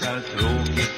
Katastrophe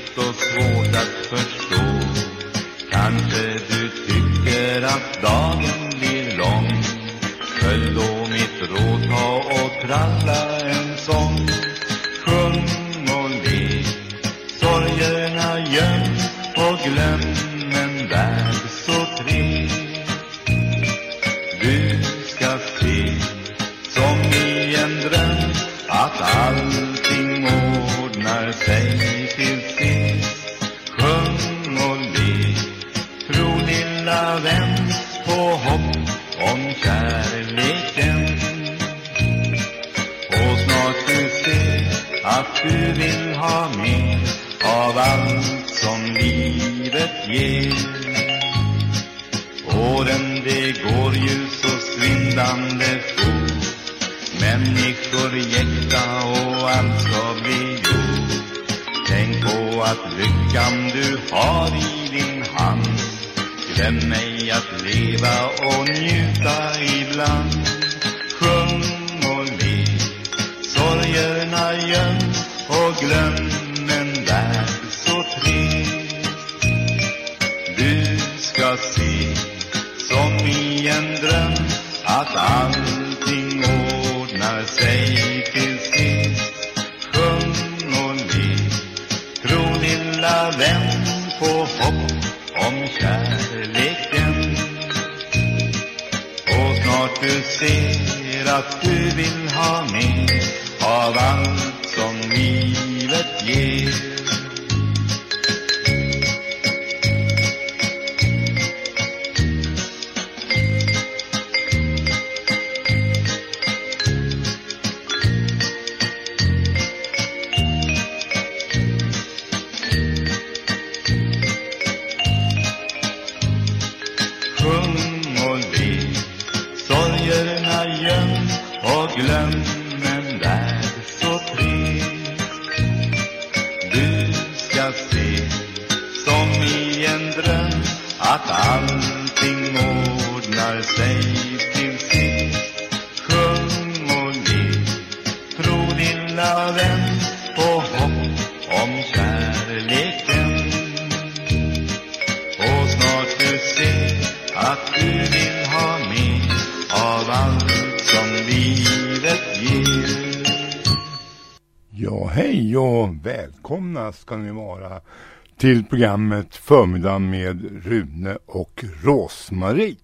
till programmet Förmiddag med Rune och Rosmarie.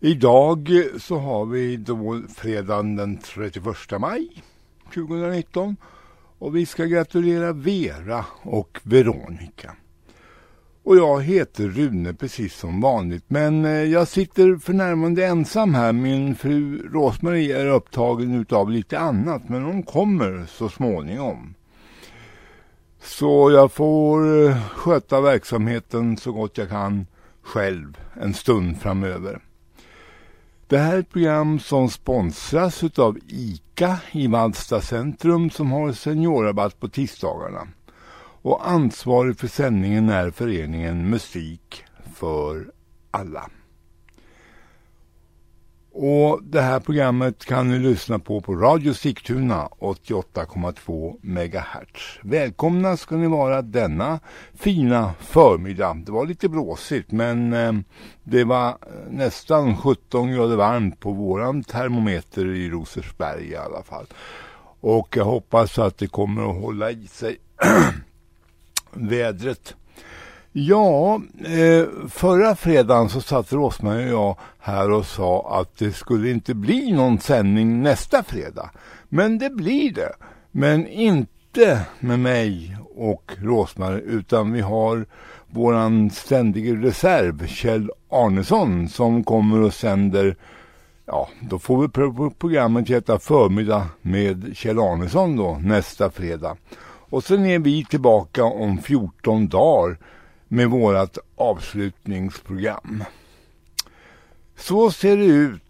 Idag så har vi då fredagen den 31 maj 2019 och vi ska gratulera Vera och Veronica. Och jag heter Rune precis som vanligt men eh, jag sitter för närvarande ensam här. Min fru Rosmarie är upptagen utav lite annat men hon kommer så småningom. Så jag får eh, sköta verksamheten så gott jag kan själv en stund framöver. Det här är ett program som sponsras utav ICA i Vallsta centrum som har seniorrabatt på tisdagarna. Och ansvarig för sändningen är föreningen Musik för alla. Och det här programmet kan ni lyssna på på Radio Sigtuna 88,2 MHz. Välkomna ska ni vara denna fina förmiddag. Det var lite blåsigt men eh, det var eh, nästan 17 grader varmt på våran termometer i Rosersberg i alla fall. Och jag hoppas att det kommer att hålla i sig vädret. Ja, eh, förra fredagen så satt Rosmarie och jag här och sa att det skulle inte bli någon sändning nästa fredag. Men det blir det. Men inte med mig och Rosmarie utan vi har våran ständige reserv Kjell Arnesson som kommer och sänder Ja, då får vi programmet heta Förmiddag med Kjell Arnesson då nästa fredag. Och sen är vi tillbaka om 14 dagar med vårt avslutningsprogram. Så ser det ut.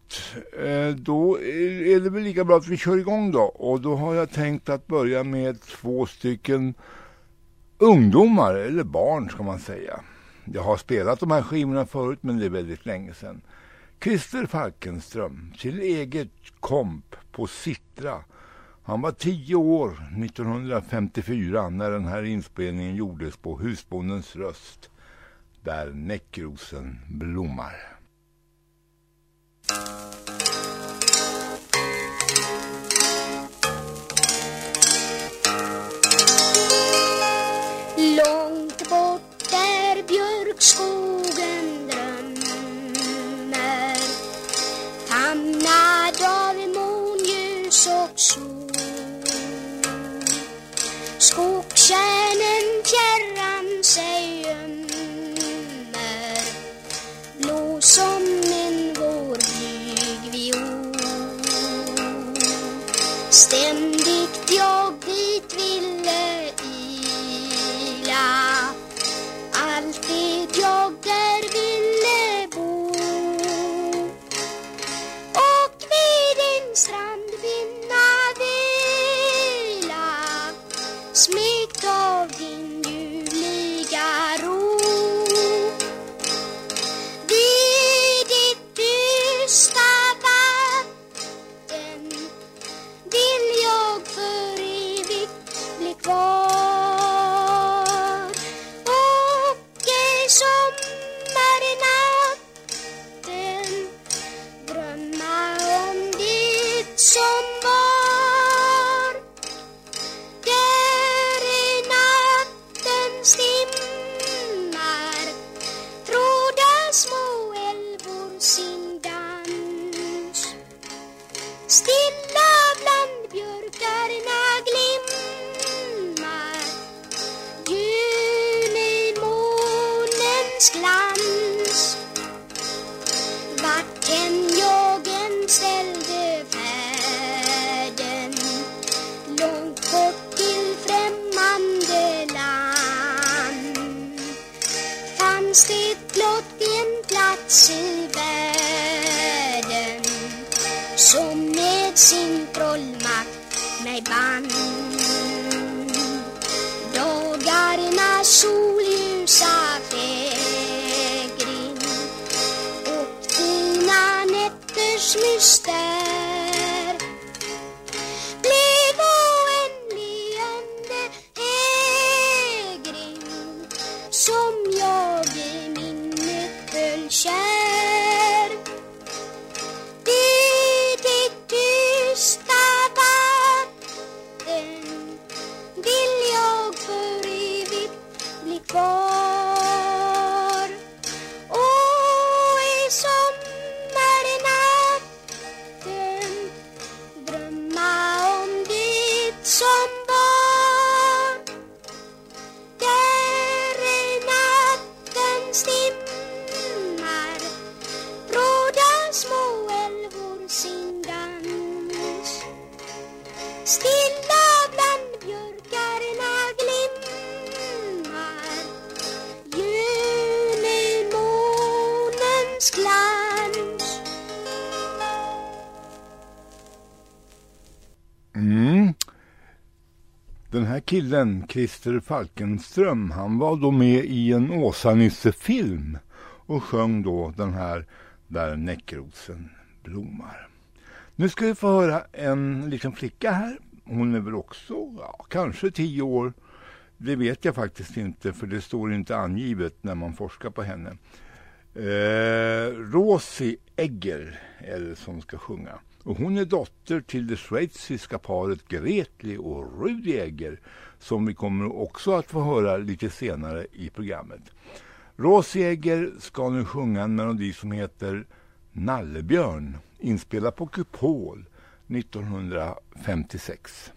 Eh, då är det väl lika bra att vi kör igång då. Och då har jag tänkt att börja med två stycken ungdomar, eller barn ska man säga. Jag har spelat de här skivorna förut men det är väldigt länge sedan. Christer Falkenström, till eget komp på Sittra han var tio år 1954 när den här inspelningen gjordes på Husbondens röst där näckrosen blommar. Långt bort där björkskogen drömmer Famnad av månljus och sol Kärnen fjärran sig gömmer. Blå som en vårblyg viol Ständigt jag dit vill düşmüşler. Killen, Christer Falkenström, han var då med i en Åsa-Nisse-film och sjöng då den här Där näckrosen blommar. Nu ska vi få höra en liten flicka här. Hon är väl också, ja, kanske tio år. Det vet jag faktiskt inte för det står inte angivet när man forskar på henne. Eh, Rosie Egger är det som ska sjunga. Och hon är dotter till det schweiziska paret Gretli och Rudi Egger som vi kommer också att få höra lite senare i programmet. Rosie Egger ska nu sjunga en melodi som heter Nallebjörn inspelad på Kupol 1956.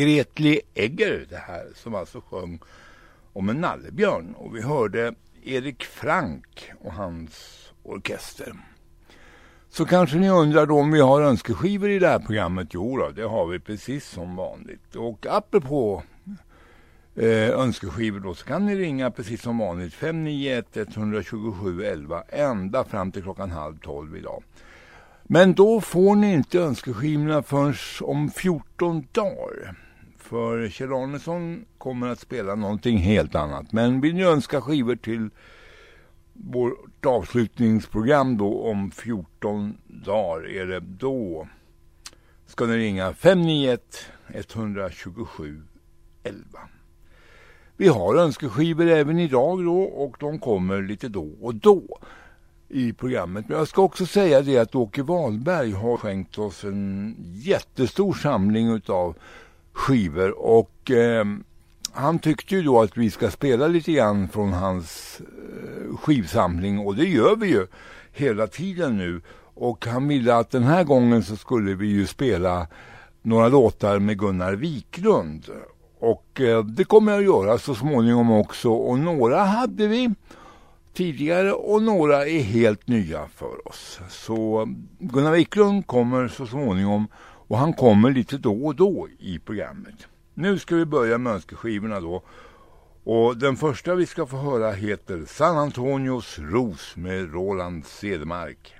Gretli Egger det här som alltså sjöng om en nallebjörn och vi hörde Erik Frank och hans orkester. Så kanske ni undrar då om vi har önskeskivor i det här programmet? Jo då, det har vi precis som vanligt. Och apropå eh, önskeskivor då så kan ni ringa precis som vanligt 591 127 11 ända fram till klockan halv tolv idag. Men då får ni inte önskeskivorna förrän om 14 dagar. För Kjell Arnesson kommer att spela någonting helt annat. Men vill ni önska skivor till vårt avslutningsprogram då om 14 dagar är det då ska ni ringa 591 127 11. Vi har önskeskivor även idag då och de kommer lite då och då i programmet. Men jag ska också säga det att Åke Wahlberg har skänkt oss en jättestor samling utav skivor och eh, han tyckte ju då att vi ska spela lite grann från hans eh, skivsamling och det gör vi ju hela tiden nu. Och han ville att den här gången så skulle vi ju spela några låtar med Gunnar Wiklund. Och eh, det kommer jag att göra så småningom också och några hade vi tidigare och några är helt nya för oss. Så Gunnar Wiklund kommer så småningom och han kommer lite då och då i programmet. Nu ska vi börja med önskeskivorna då. Och den första vi ska få höra heter San Antonios Ros med Roland Sedemark.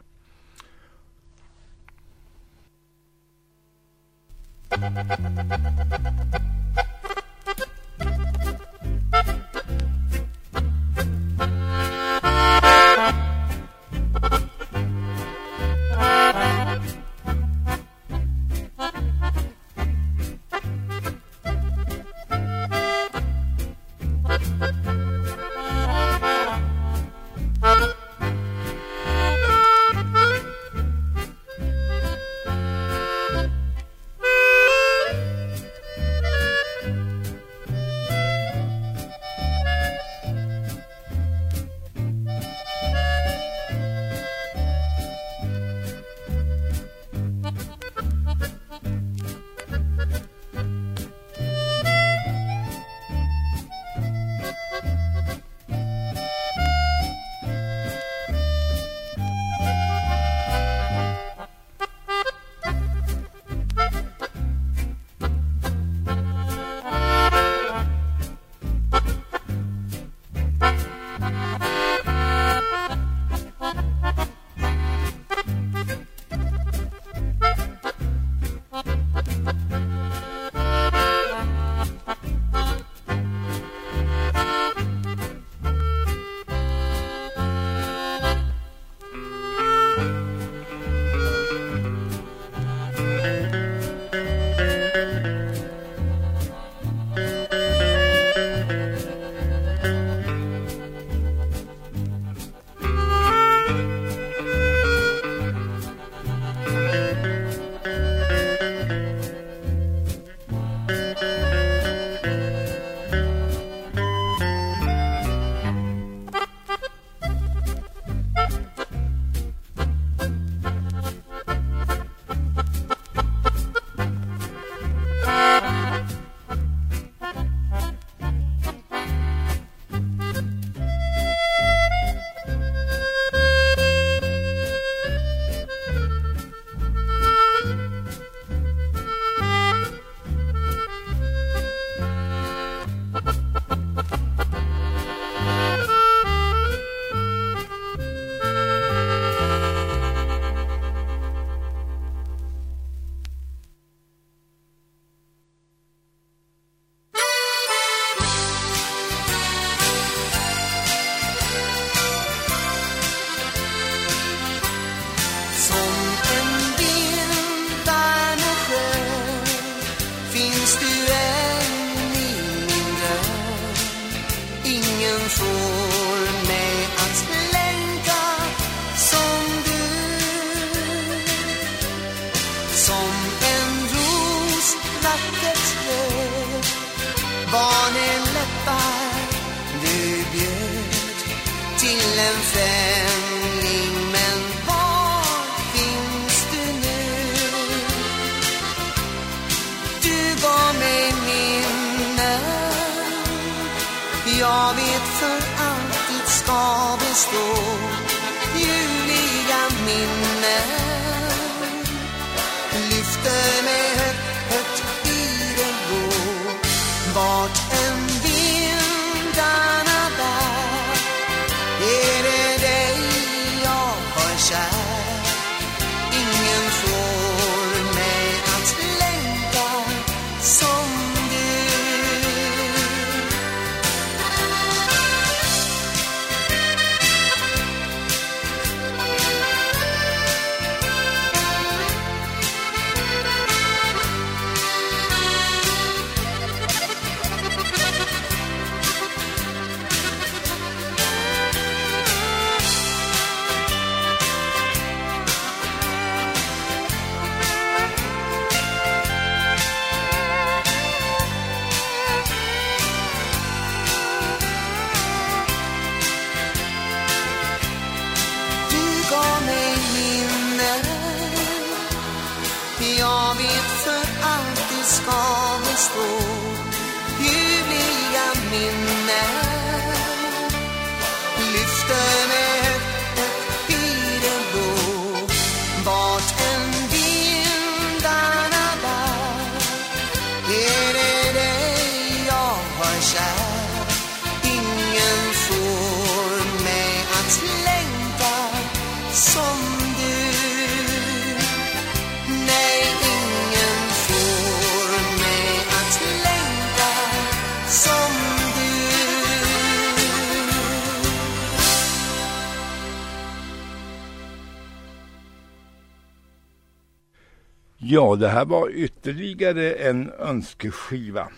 Ja, det här var ytterligare en önskeskiva.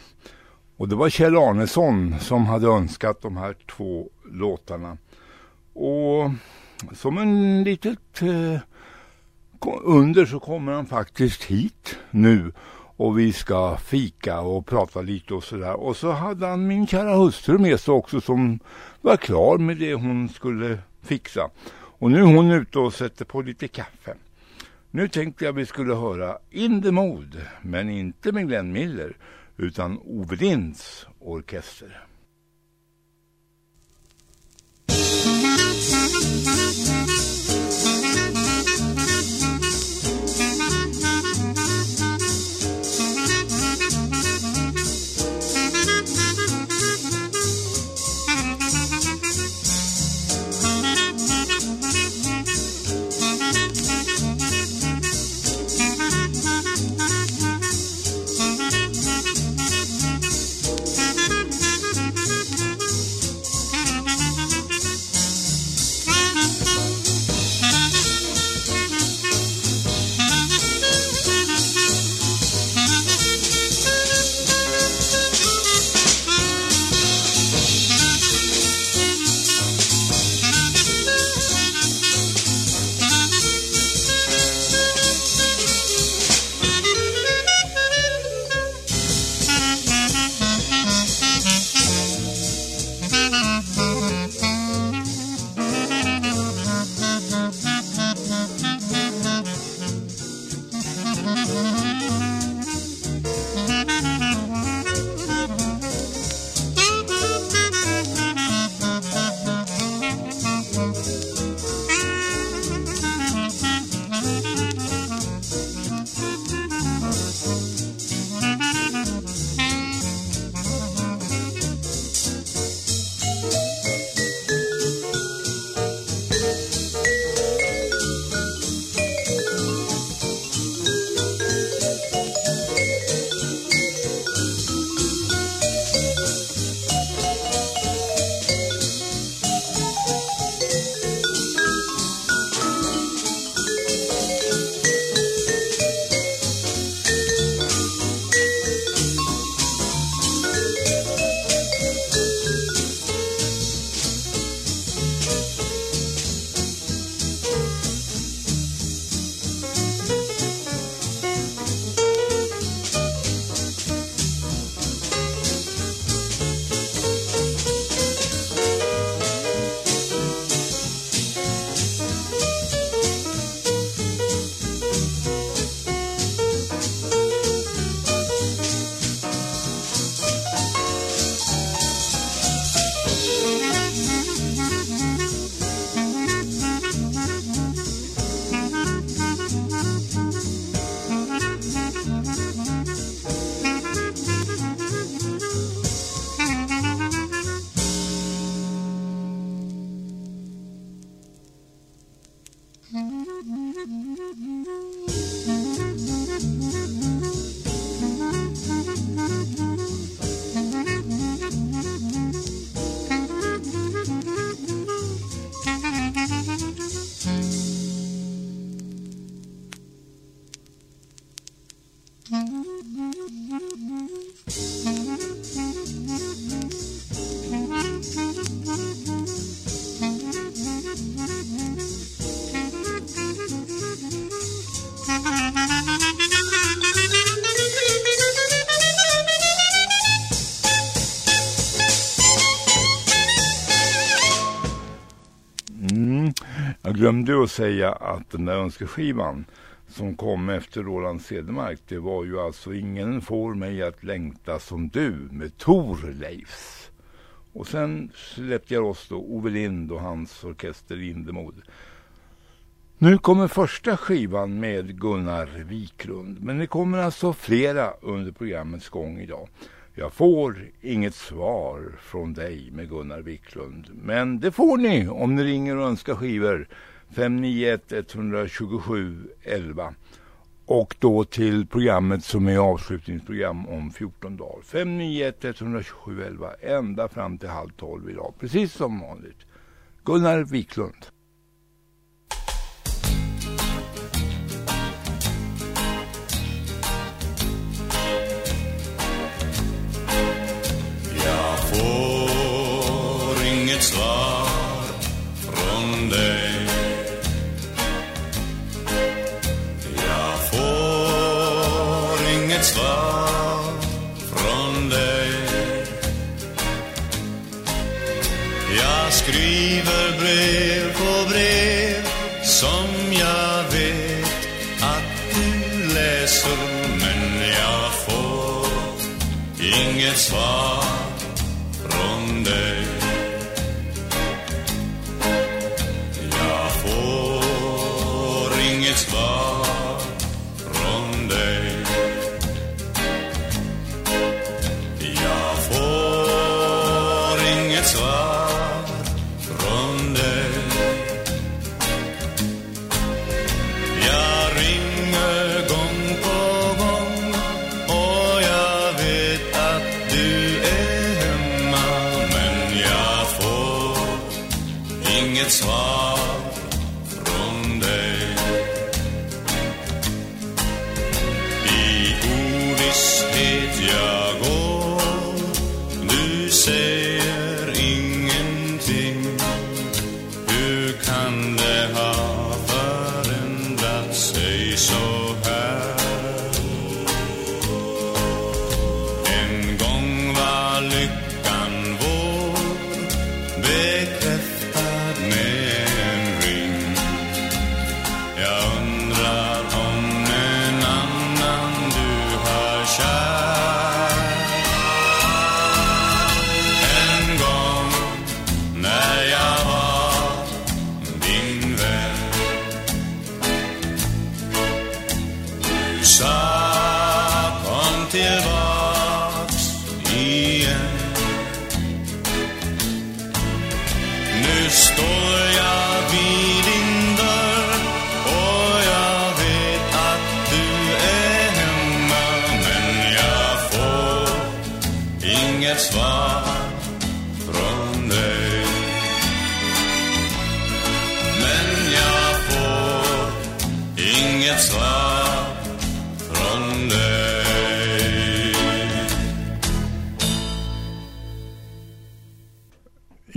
Och det var Kjell Arnesson som hade önskat de här två låtarna. Och som en litet eh, under så kommer han faktiskt hit nu. Och vi ska fika och prata lite och sådär. Och så hade han min kära hustru med sig också som var klar med det hon skulle fixa. Och nu är hon ute och sätter på lite kaffe. Nu tänkte jag vi skulle höra In the Mood, men inte med Glenn Miller, utan Ove Linds orkester. Thank you. Glömde att säga att den där önskeskivan som kom efter Roland Cedermark, det var ju alltså Ingen får mig att längta som du med Tor Leifs. Och sen släppte jag oss då Ove Lind och hans orkester Lindemod. Nu kommer första skivan med Gunnar Wiklund. Men det kommer alltså flera under programmets gång idag. Jag får inget svar från dig med Gunnar Wiklund. Men det får ni om ni ringer och önskar skivor. 591 127 11. Och då till programmet som är avslutningsprogram om 14 dagar. 591 127 11. Ända fram till halv tolv idag. Precis som vanligt. Gunnar Wiklund. Jag får brev på brev som jag vet att du läser men jag får inget svar. Nu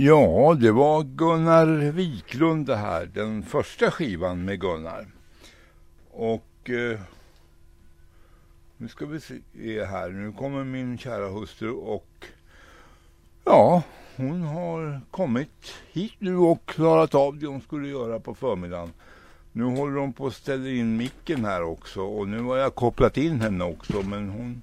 Ja, det var Gunnar Wiklund det här. Den första skivan med Gunnar. Och eh, nu ska vi se här. Nu kommer min kära hustru och ja, hon har kommit hit nu och klarat av det hon skulle göra på förmiddagen. Nu håller hon på att ställa in micken här också och nu har jag kopplat in henne också men hon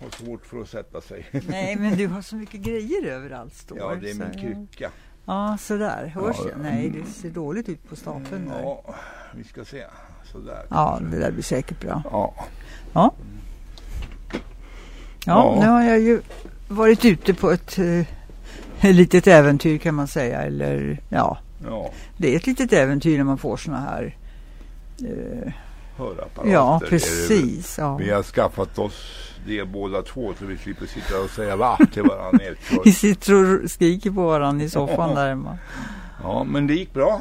har svårt för att sätta sig. Nej, men du har så mycket grejer överallt står. Ja, det är så- min krycka. Ja, sådär. Hörs Ja, jag? Nej, det ser dåligt ut på stapeln där. Ja, vi ska se. Sådär. Ja, det där blir säkert bra. Ja. Ja. Ja, Ja. nu har jag ju varit ute på ett, eh, litet äventyr kan man säga. Eller ja, Ja, det är ett litet äventyr när man får såna här. Eh, hörapparater. ja, precis. Ja. Vi har skaffat oss det båda två så vi slipper sitta och säga va till varandra. Vi sitter och skriker på varandra i soffan där hemma. Ja, men det gick bra.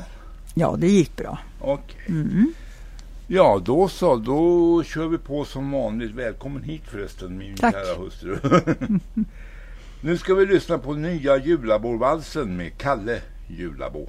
Ja, det gick bra. Och Mm. ja, då så. Då kör vi på som vanligt. Välkommen hit förresten, min Tack. kära hustru. nu ska vi lyssna på nya Julaborvalsen med Kalle Julabo.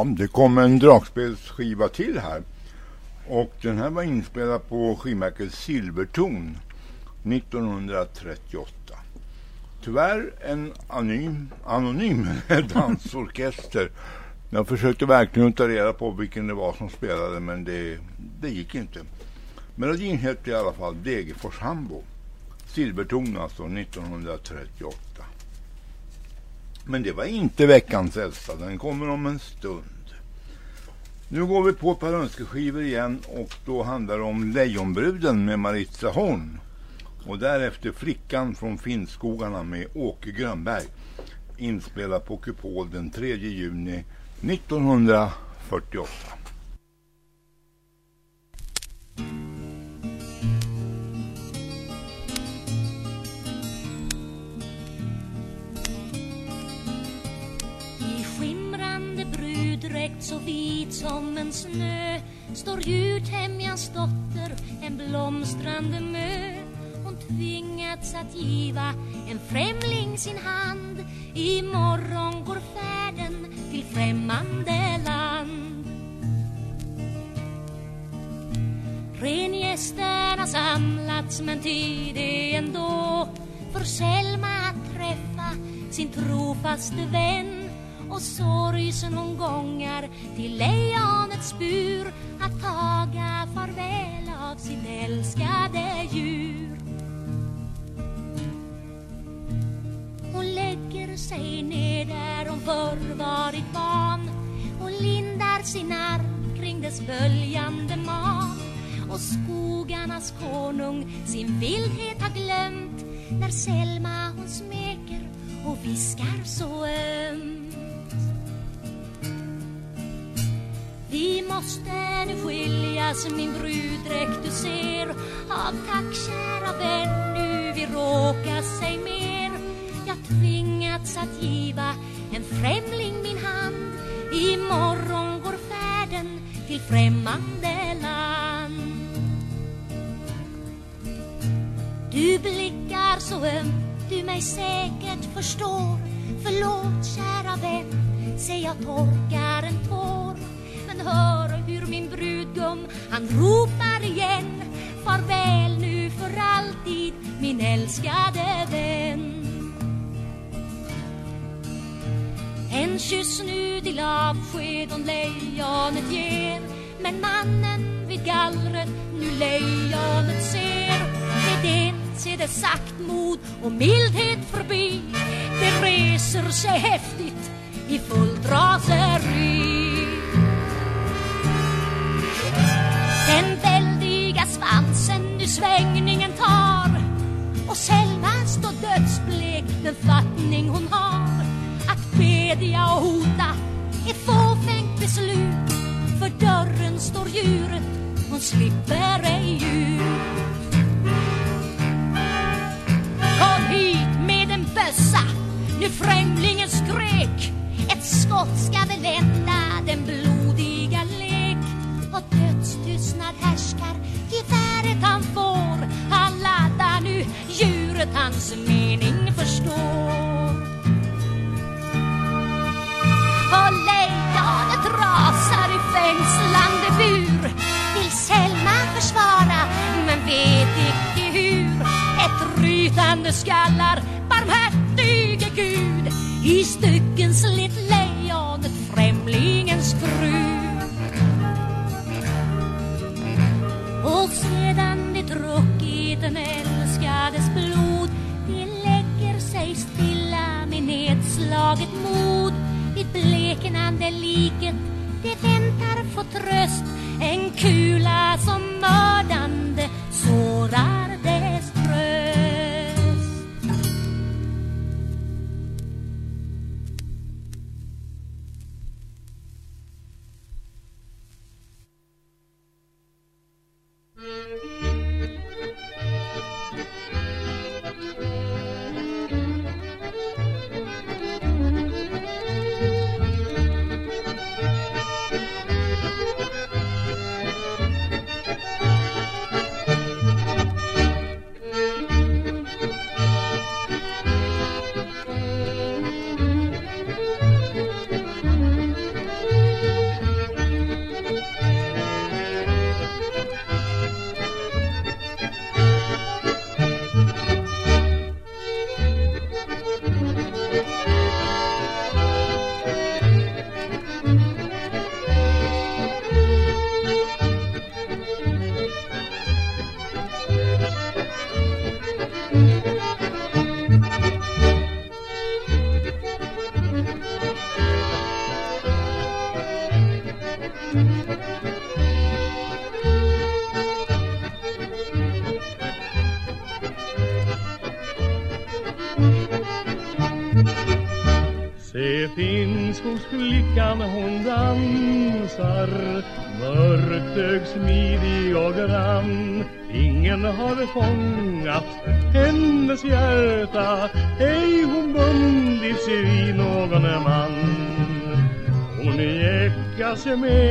Ja, det kom en dragspelsskiva till här. Och den här var inspelad på skivmärket Silverton 1938. Tyvärr en anonym, anonym dansorkester. Jag försökte verkligen ta reda på vilken det var som spelade men det, det gick inte. Melodin hette i alla fall Degerfors Hambo. Silverton alltså 1938. Men det var inte veckans äldsta, den kommer om en stund. Nu går vi på ett par önskeskivor igen och då handlar det om Lejonbruden med Maritza Horn. Och därefter Flickan från Finnskogarna med Åke Grönberg. Inspelad på Kupol den 3 juni 1948. Bruddräkt så vit som en snö står Gudhemjans dotter, en blomstrande mö. Hon tvingats att giva en främling sin hand. Imorgon går färden till främmande land. Rengästerna samlats men tid är ändå för Selma att träffa sin trofaste vän och sorgsen hon gångar till lejonets bur att taga farväl av sin älskade djur. Hon lägger sig ner där hon förr varit van och lindar sin arm kring dess böljande man och skogarnas konung sin vildhet har glömt när Selma hon smeker och viskar så ömt. Vi måste nu skiljas min bruddräkt du ser. Av tack kära vän nu vi råkar sig mer. Jag tvingats att giva en främling min hand. Imorgon går färden till främmande land. Du blickar så ömt du mig säkert förstår. Förlåt kära vän, säg jag torkar en tår. Hör hur min brudgum, han ropar igen. Farväl nu för alltid, min älskade vän. En kyss nu till avsked om lejonet ger. Men mannen vid gallret nu lejonet ser. Med det är det saktmod och mildhet förbi. Det reser sig häftigt i fullt raseri Den väldiga svansen nu svängningen tar. Och Selma står dödsblek den fattning hon har. Att bedja och hota är fåfängt beslut. För dörren står djuret, hon slipper ej ut. Kom hit med en bössa, nu främlingen skrek Ett skott ska väl vända den blodiga lek. Och dödstystnad härskar, geväret han får. Han laddar nu, djuret hans mening förstår. Och lejonet rasar i fängslande bur. Vill Selma försvara, men vet icke hur. Ett rytande skallar, barmhärtige Gud. I stycken slet lejonet främlingens fru Och sedan det druckit den älskades blod Det lägger sig stilla med nedslaget mod. Vid bleknande liket det väntar få tröst. En kula som mördande sårar jäckas med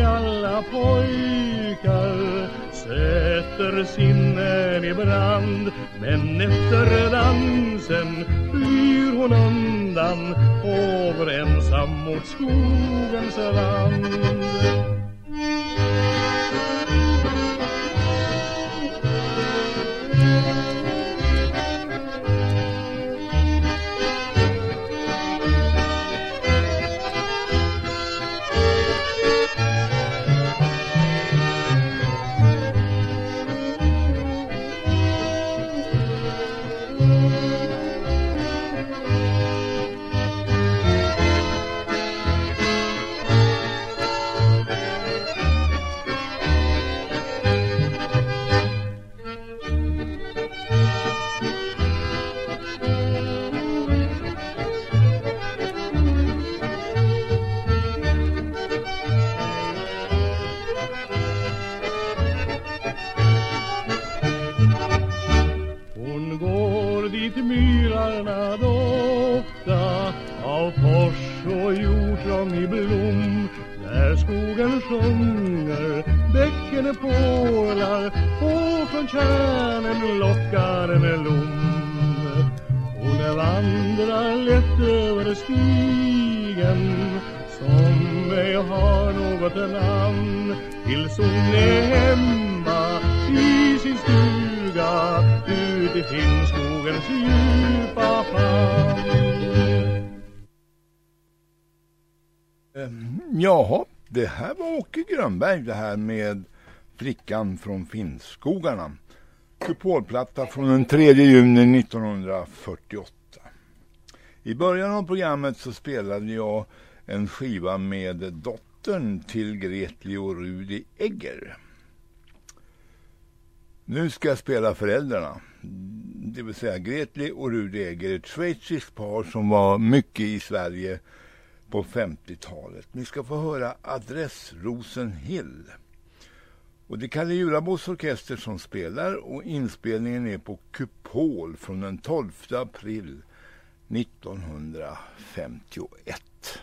går dit myrarna dofta av fors och hjortron i blom. Där skogen sjunger, bäcken porlar och från kärnen lockar en lom. Hon vandrar lätt över stigen som ej har något namn tills hon är hemma i sin stuga Finnskogens djupa famn. Ehm, jaha, det här var Åke Grönberg det här med Flickan från Finnskogarna. Kupolplatta från den 3 juni 1948. I början av programmet så spelade jag en skiva med dottern till Gretli och Rudi Egger. Nu ska jag spela föräldrarna. Det vill säga Gretli och Rudi Egger, ett schweiziskt par som var mycket i Sverige på 50-talet. Ni ska få höra Adress Rosenhill. Och det är Kalle Julabos orkester som spelar och inspelningen är på Kupol från den 12 april 1951.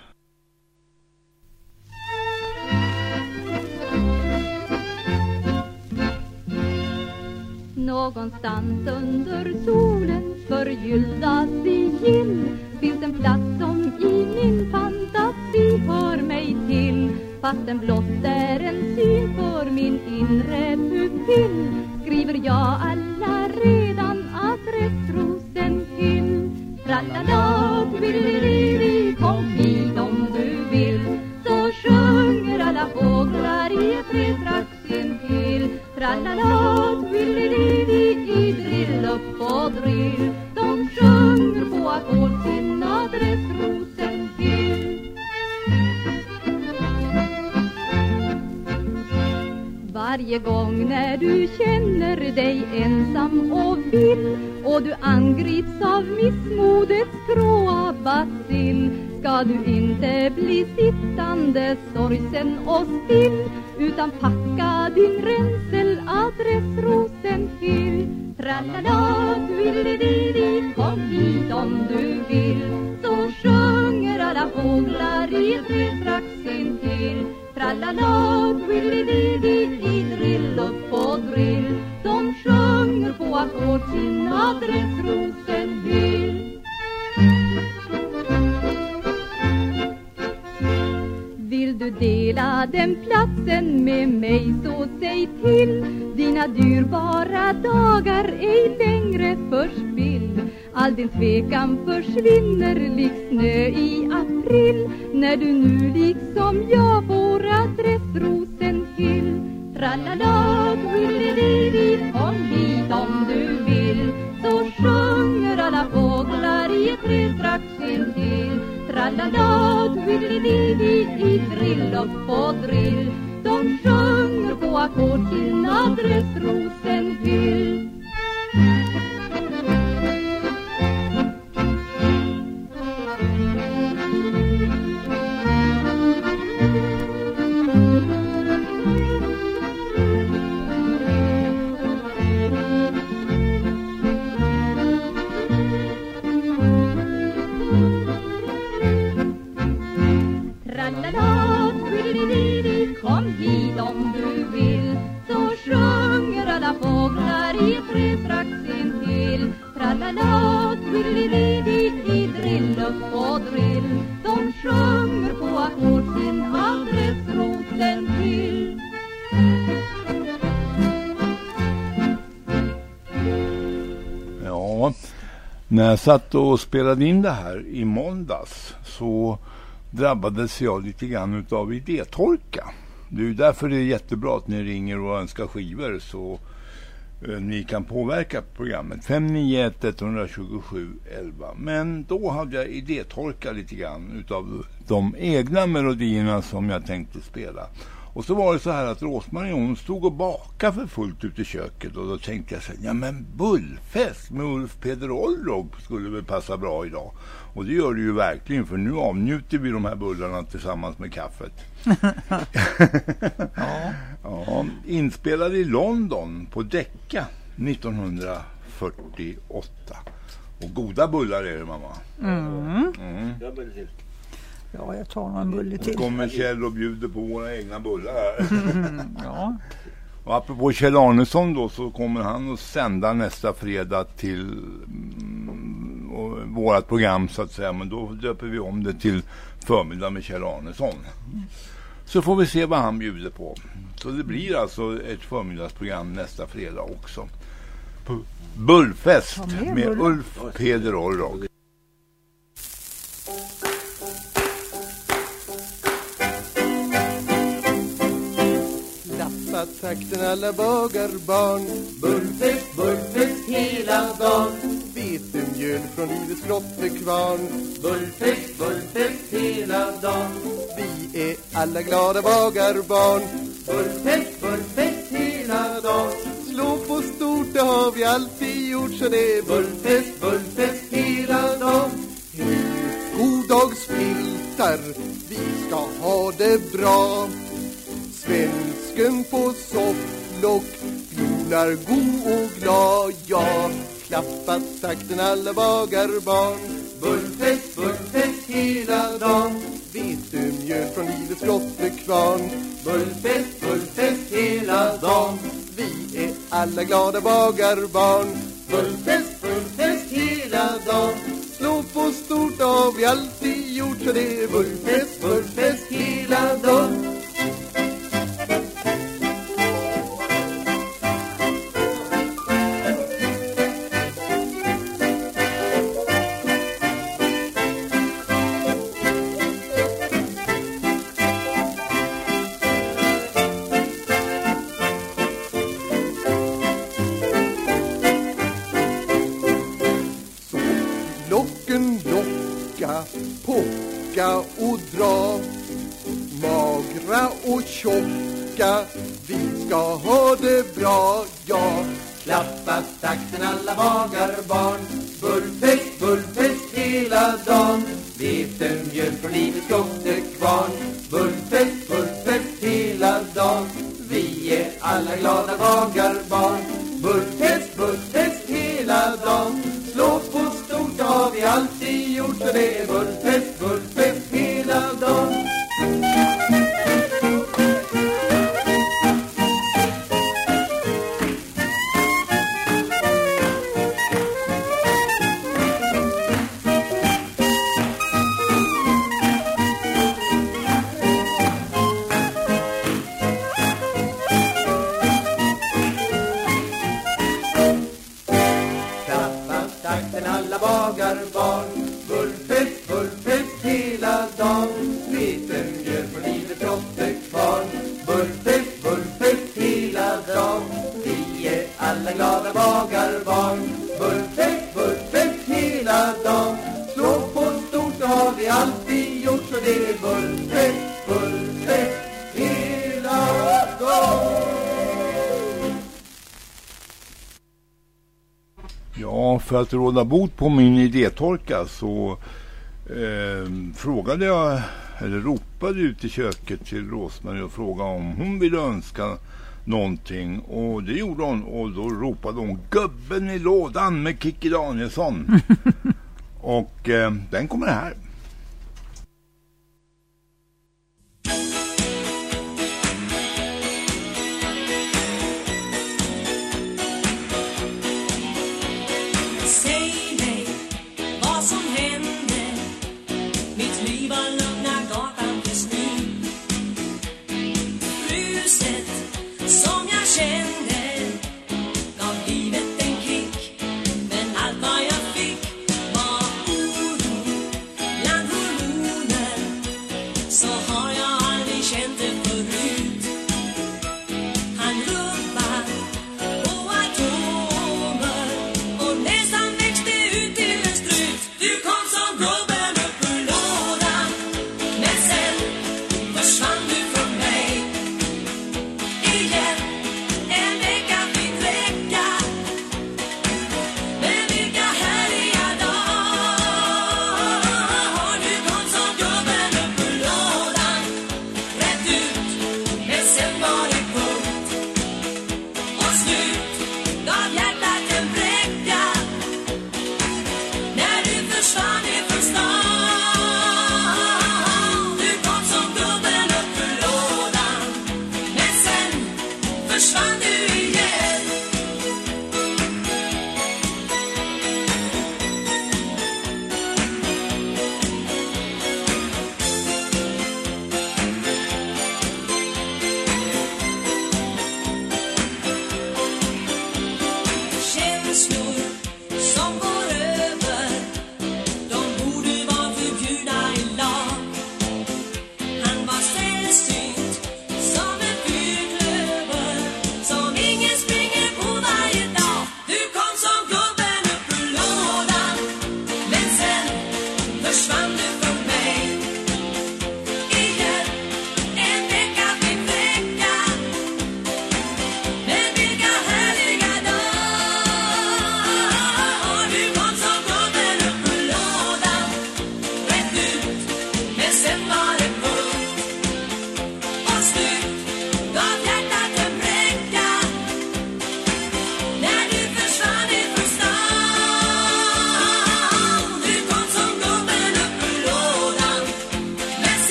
Någonstans under solen förgyllda sigill finns en plats som i min fantasi hör mig till. Fast den blott är en syn för min inre pupill skriver jag alla redan adressrosen till. Tralala, twililili, kom hit om du vill. Så sjunger alla fåglar i ett tretrax intill Tralala, twililili, i drill upp och drill De sjunger på ackord sin adress Rosenhill. Varje gång när du känner dig ensam och vill och du angrips av missmodets gråa bacill ska du inte bli sittande sorgsen och still utan packa din ränsel adressrosen Tralala, twililili, kom hit om du vill. Så sjunger alla fåglar i trestrax intill Tralala, twililili, i drill upp på drill. De sjunger på ackord sin adress Rosenhill. Vill du dela den platsen med mig så säg till. Dina dyrbara dagar ej längre förspill. All din tvekan försvinner lik snö i april När du nu liksom jag får adressrosen till. Tralala, twililili, kom hit om du vill. Så sjunger alla fåglar i ett träd strax intill Tralala, twililili, i drill upp och drill De sjunger på ackord sin adressrosen Rosenhill. Jag satt och spelade in det här i måndags så drabbades jag lite grann av idétorka. Det är ju därför det är jättebra att ni ringer och önskar skivor så eh, ni kan påverka programmet. 591 127 11. Men då hade jag idétorka lite grann utav de egna melodierna som jag tänkte spela. Och så var det så här att Rosmarie hon stod och bakade för fullt ute i köket och då tänkte jag så här, ja men bullfest med Ulf Peder Olrog skulle väl passa bra idag. Och det gör det ju verkligen för nu avnjuter vi de här bullarna tillsammans med kaffet. Ja. Ja, inspelad i London på Decca 1948. Och goda bullar är det mamma. Mm. Mm. Ja, jag tar någon bulle Nu till. kommer Kjell och bjuder på våra egna bullar här. Ja. Och apropå Kjell Arnesson då så kommer han att sända nästa fredag till mm, vårat program så att säga. Men då döper vi om det till förmiddag med Kjell Arnesson. Så får vi se vad han bjuder på. Så det blir alltså ett förmiddagsprogram nästa fredag också. Bullfest med med. Ulf Peder Orrog. Satt takten alla bagarbarn Bullfest, bullfest hela dagen. Vetemjöl från livets grottekvarn Bullfest, bullfest hela dagen. Vi är alla glada bagarbarn Bullfest, bullfest hela dagen. Slå på stort, det har vi alltid gjort Så det är bullfest, bullfest hela dagen. Goddagsfiltar, vi ska ha det bra. Svensken på sofflock glonar god och glad. Ja, klappa takten alla bagarbarn Bullfest, bullfest hela dagen. Vetemjöl från livets grottekvarn. Bullfest, bullfest hela dagen. Vi är alla glada bagarbarn Bullfest, bullfest hela dagen. Slå på stort har vi alltid gjort så det. Är bullfest, bullfest hela dagen. Tjocka och dra. Magra och tjocka, vi ska ha det bra, ja Klappa takten alla bagarbarn Bullfest, bullfest hela dagen. Vetemjöl från livets grottekvarn. Bullfest, bullfest hela dagen. Vi är alla glada bagarbarn barn. Råda bot på min idétorka så eh, frågade jag, eller ropade ut i köket till Rosmarie och frågade om hon ville önska någonting. Och det gjorde hon och då ropade hon Gubben i lådan med Kikki Danielsson. och eh, den kommer här.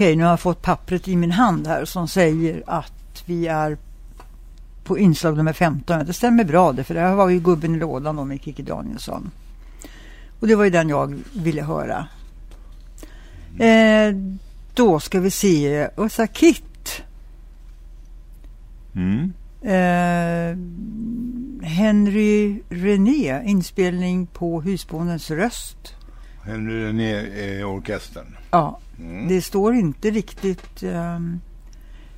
Okej, nu har jag fått pappret i min hand här som säger att vi är på inslag nummer 15. Det stämmer bra det, för det här var ju Gubben i lådan då med Kikki Danielsson. Och det var ju den jag ville höra. Eh, då ska vi se, Åsa Kitt. Mm. Eh, Henry René, inspelning på Husbondens röst. Henry René är orkestern. Ja, Mm. det står inte riktigt ehm,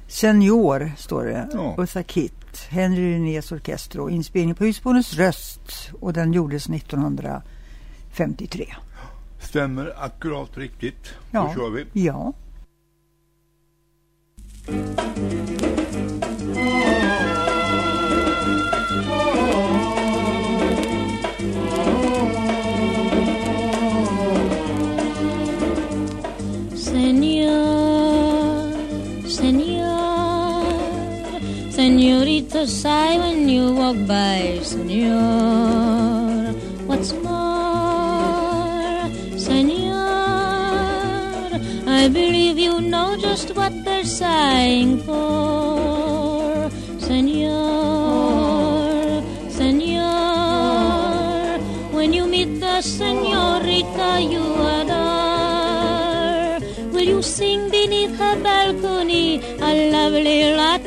Senior, står det. Ja. Ussa Kitt, Henry Renés orkester och inspelning på Husbondens röst. Och den gjordes 1953. Stämmer akkurat riktigt. Ja. Då kör vi. Ja. Senorita sigh when you walk by, senor. What's more, senor, I believe you know just what they're sighing for, senor, senor. When you meet the senorita you adore, will you sing beneath her balcony a lovely Latin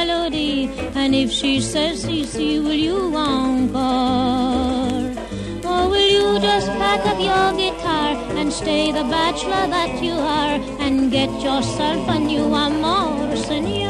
melody? And if she says Sisi, will you encore? Or will you just pack up your guitar and stay the bachelor that you are and get yourself a new amor, senor?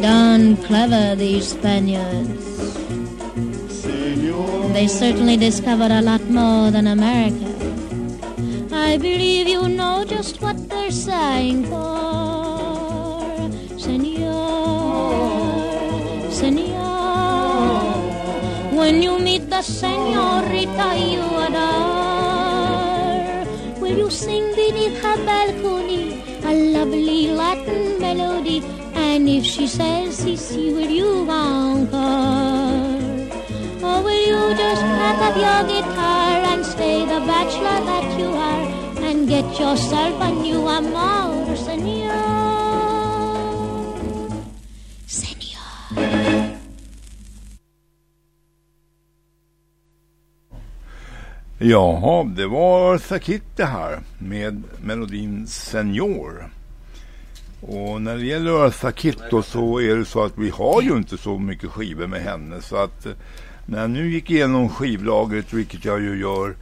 Darn clever, these Spaniards. They certainly discovered a lot more than America. I believe you know just what they're sighing for, Senor, Senor. When you meet the senorita you adore, will you sing beneath her balcony a lovely Latin melody? And if she says, Sisi, will you encore? Or will you just pack up your guitar and stay the bachelor that you are and get yourself a new amor, senor? Senor. Jaha, det var Sakit det här med melodin Senior. Och när det gäller Eartha Kitt då så är det så att vi har ju inte så mycket skivor med henne så att eh, när jag nu gick igenom skivlagret, vilket jag ju gör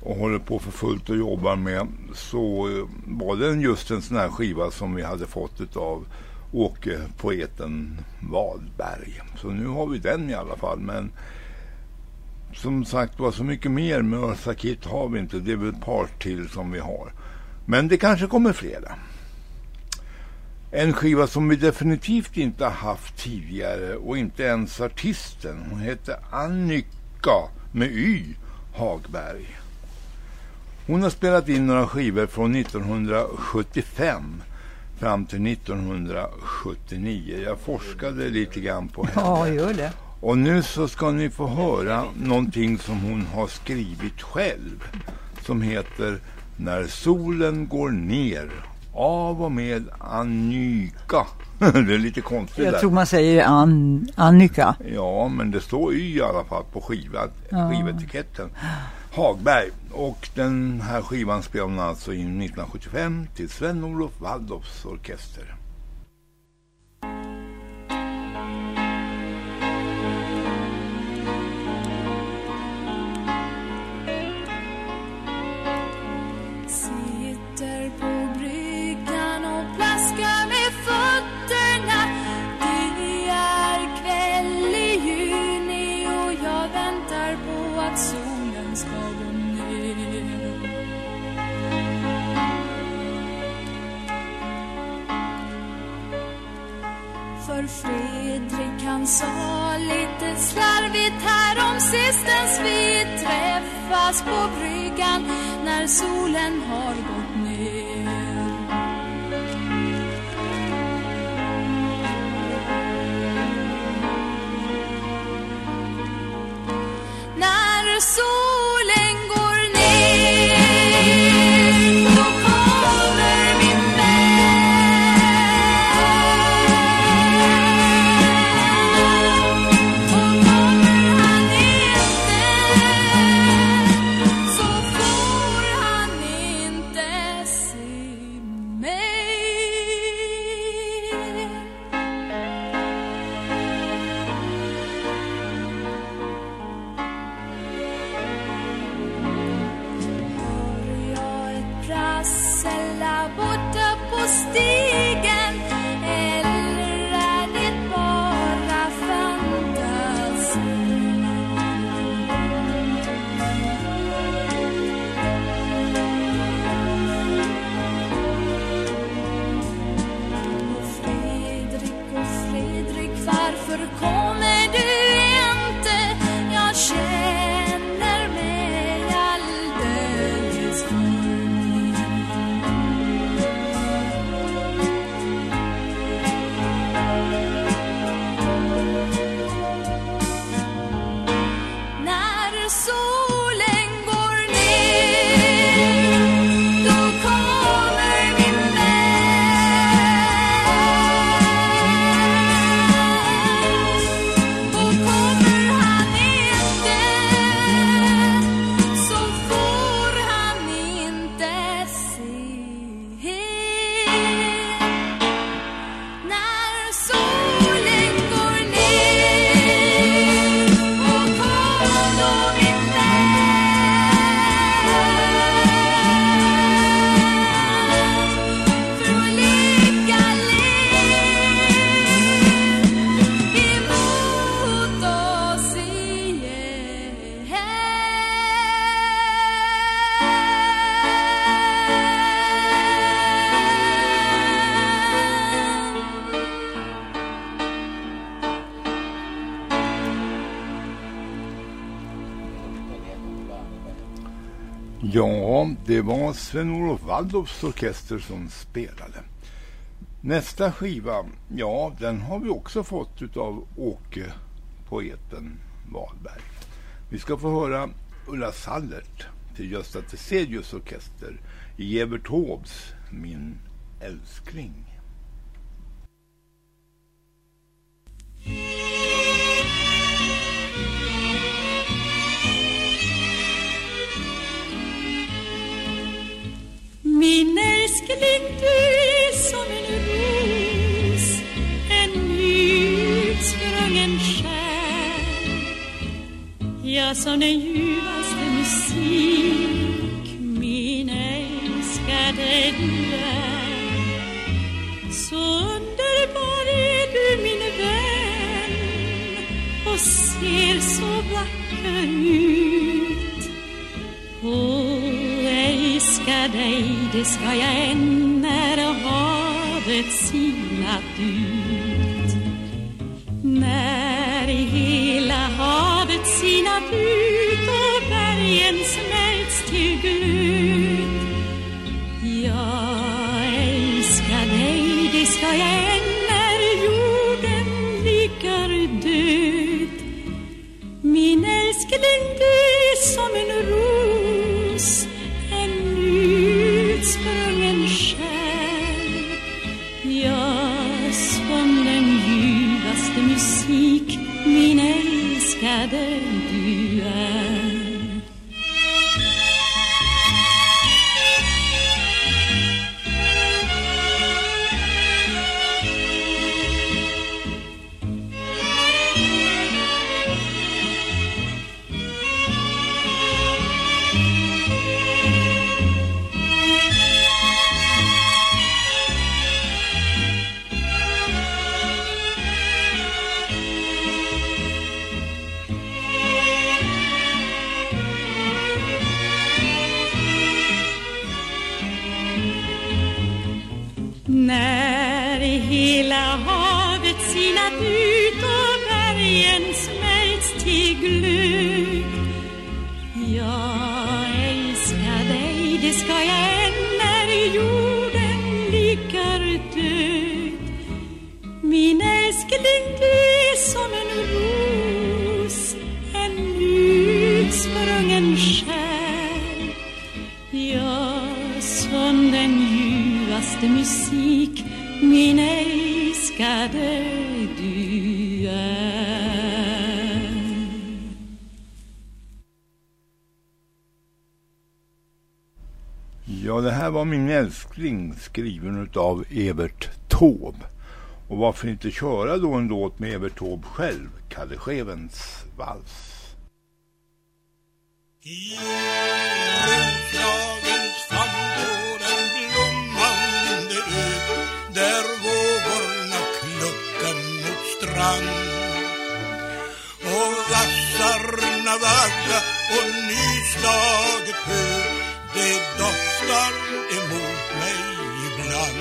och håller på för fullt och jobbar med så eh, var det just en sån här skiva som vi hade fått av Åke poeten Wahlberg. Så nu har vi den i alla fall men som sagt var så mycket mer med Eartha Kitt har vi inte. Det är väl ett par till som vi har. Men det kanske kommer flera. En skiva som vi definitivt inte har haft tidigare och inte ens artisten. Hon heter Annika med Y Hagberg. Hon har spelat in några skivor från 1975 fram till 1979. Jag forskade lite grann på henne. Ja, gör det. Och nu så ska ni få höra någonting som hon har skrivit själv. Som heter När solen går ner. Av och med Annika. det är lite konstigt Jag där. tror man säger An Annika. Ja, men det står Y i alla fall på skiva, Ja. skivetiketten. Hagberg. Och den här skivan spelade alltså in 1975 till Sven-Olof Waldorfs orkester. Han sa lite slarvigt här om sistens vi träffas på bryggan när solen har gått ner. När solen det var Sven-Olof Waldorfs orkester som spelade. Nästa skiva, ja, den har vi också fått utav Åke, poeten Wahlberg. Vi ska få höra Ulla Sallert till Gösta Teselius orkester i Evert Taubes Min älskling. Min älskling, du är som en ros En nyutsprungen själ. Ja, som den ljuvaste musik Min älskade du är Så underbar är du, min vän Och ser så vacker ut Åh, älskar dig, det ska jag än när havet sinat ut. När hela havet sinat ut och bergen smälts till glut. Jag älskar dig, det ska jag än när jorden ligger död. Min älskling, du är som en ros musik havet ut och bergen smälts till glöd. Jag älskar dig, det ska jag än när jorden ligger död. Min älskling, du är som en ros En utsprungen själ. Ja, som den ljuvaste musik här var Min älskling skriven av Evert Taube. Och varför inte köra då en låt med Evert Taube själv, Kalle Schewens vals. I Roslagens famn på den blommande ö där vågorna kluckar mot strand och vassarna vagga och nyslaget hö det doftar emot mig ibland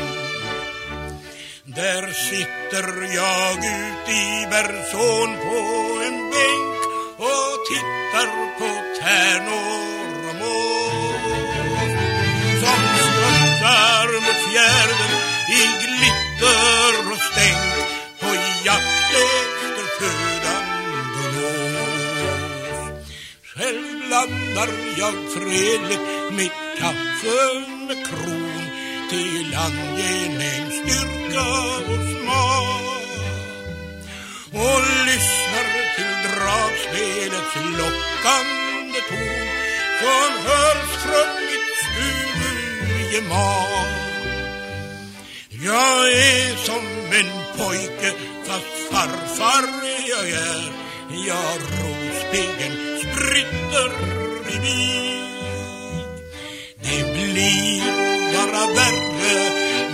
där sitter jag ut i Bersån på en bänk och tittar på tärnor och mål som skuttar mot fjärden i glitter och stänk på jakt efter födande nås. Själv blandar jag fredligt mitt kaffe med kron till angenäm styrka och smak och lyssnar till dragspelets lockande ton som hörs från mitt stugegemak. Jag är som en pojke fast farfar jag är. Jag rospiggen spritter i vik. Det blir bara värre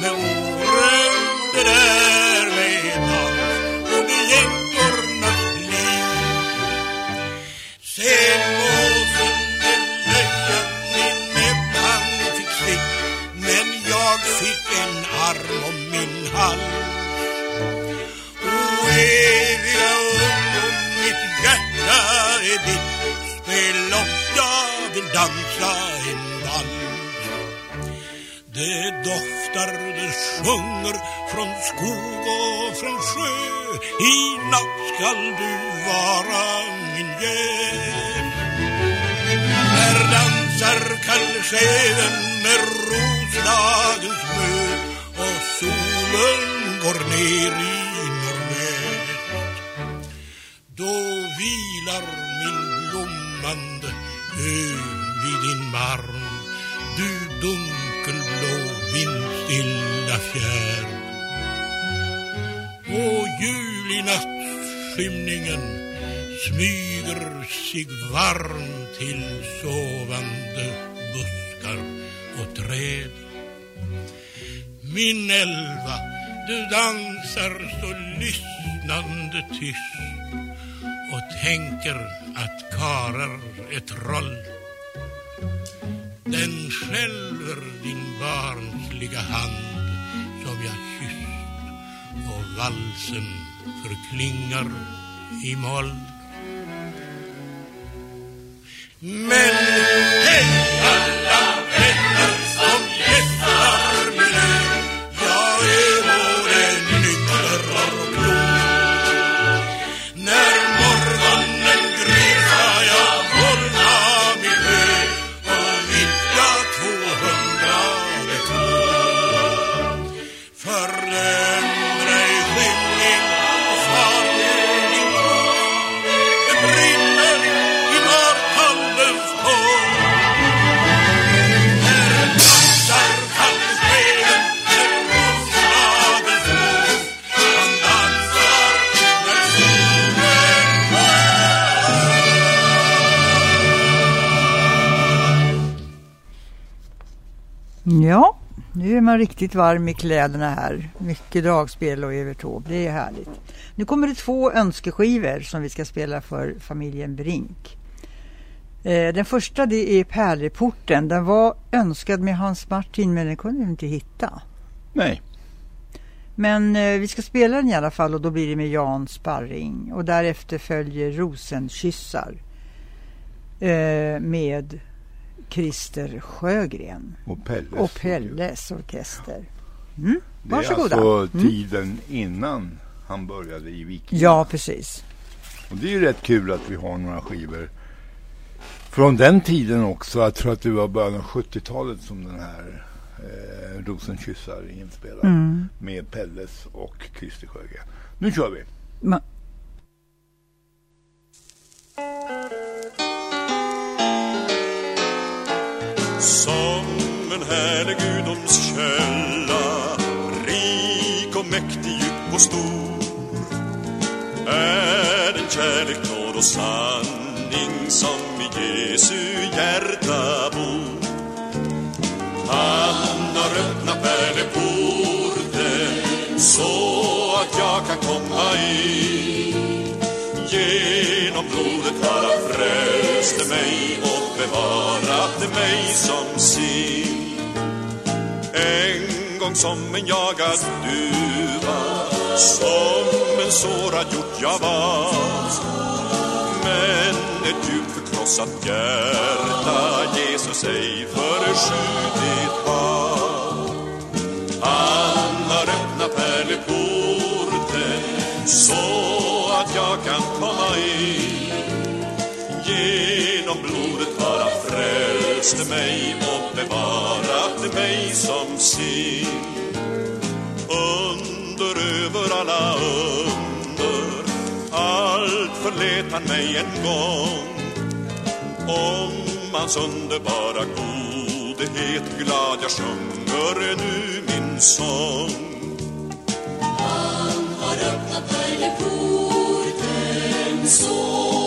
med åren det där med dans och med gäddornas liv. Sen måsen med löjan i näbban fick sitt men jag fick en arm om min hals. O eviga ungdom, mitt hjärta är ditt Spel och jag vill dansa en vals. Det doftar, det sjunger från skog och från sjö. I natt skall du vara min gäst Där dansar kallsjälen med Roslagens mö och solen går ner i nordväst Då vilar min blommande ö vid din marm. Du dunkelblå vindstilla fjärd Och julinattsskymningen smyger sig varm till sovande buskar och träd Min elva, du dansar så lyssnande tyst och tänker att karar är troll Den skälver din barnsliga hand som jag kysst och valsen förklingar i moll. Men man riktigt varm i kläderna här. Mycket dragspel och Evert Taube. Det är härligt. Nu kommer det två önskeskivor som vi ska spela för familjen Brink. Eh, Den första det är Pärleporten. Den var önskad med Hans Martin men den kunde vi inte hitta. Nej. Men eh, vi ska spela den i alla fall och då blir det med Jan Sparring. Och därefter följer Rosenkyssar eh, med Christer Sjögren Och Pelles. och Pelles orkester. Mm. Det är Varsågoda. alltså Mm. tiden innan han började i Viking. Ja, precis. Och det är ju rätt kul att vi har några skivor från den tiden också. Jag tror att det var början av 70-talet som den här eh, Rosenkyssar är inspelad. Mm. Med Pelles och Christer Sjögren. Nu kör vi. Ma- Som en härlig gudoms källa, Rik och mäktig, djup och stor Är den kärlek, nåd och sanning Som i Jesu hjärta bor. Han har öppnat pärleporten Så att jag kan komma in. Genom blodet har han frälst mig och bevarat mig som sin. En gång som en jagad duva, som en sårad hjort jag var. Men ett djupt förkrossat hjärta Jesus ej förskjutit har. Han har öppnat pärleporten så att jag kan komma in. Frälste mig och bevarat mig som sin. Under över alla under, allt förlät han mig en gång. Om hans underbara godhet glad jag sjunger nu min sång. Han har öppnat pärleporten så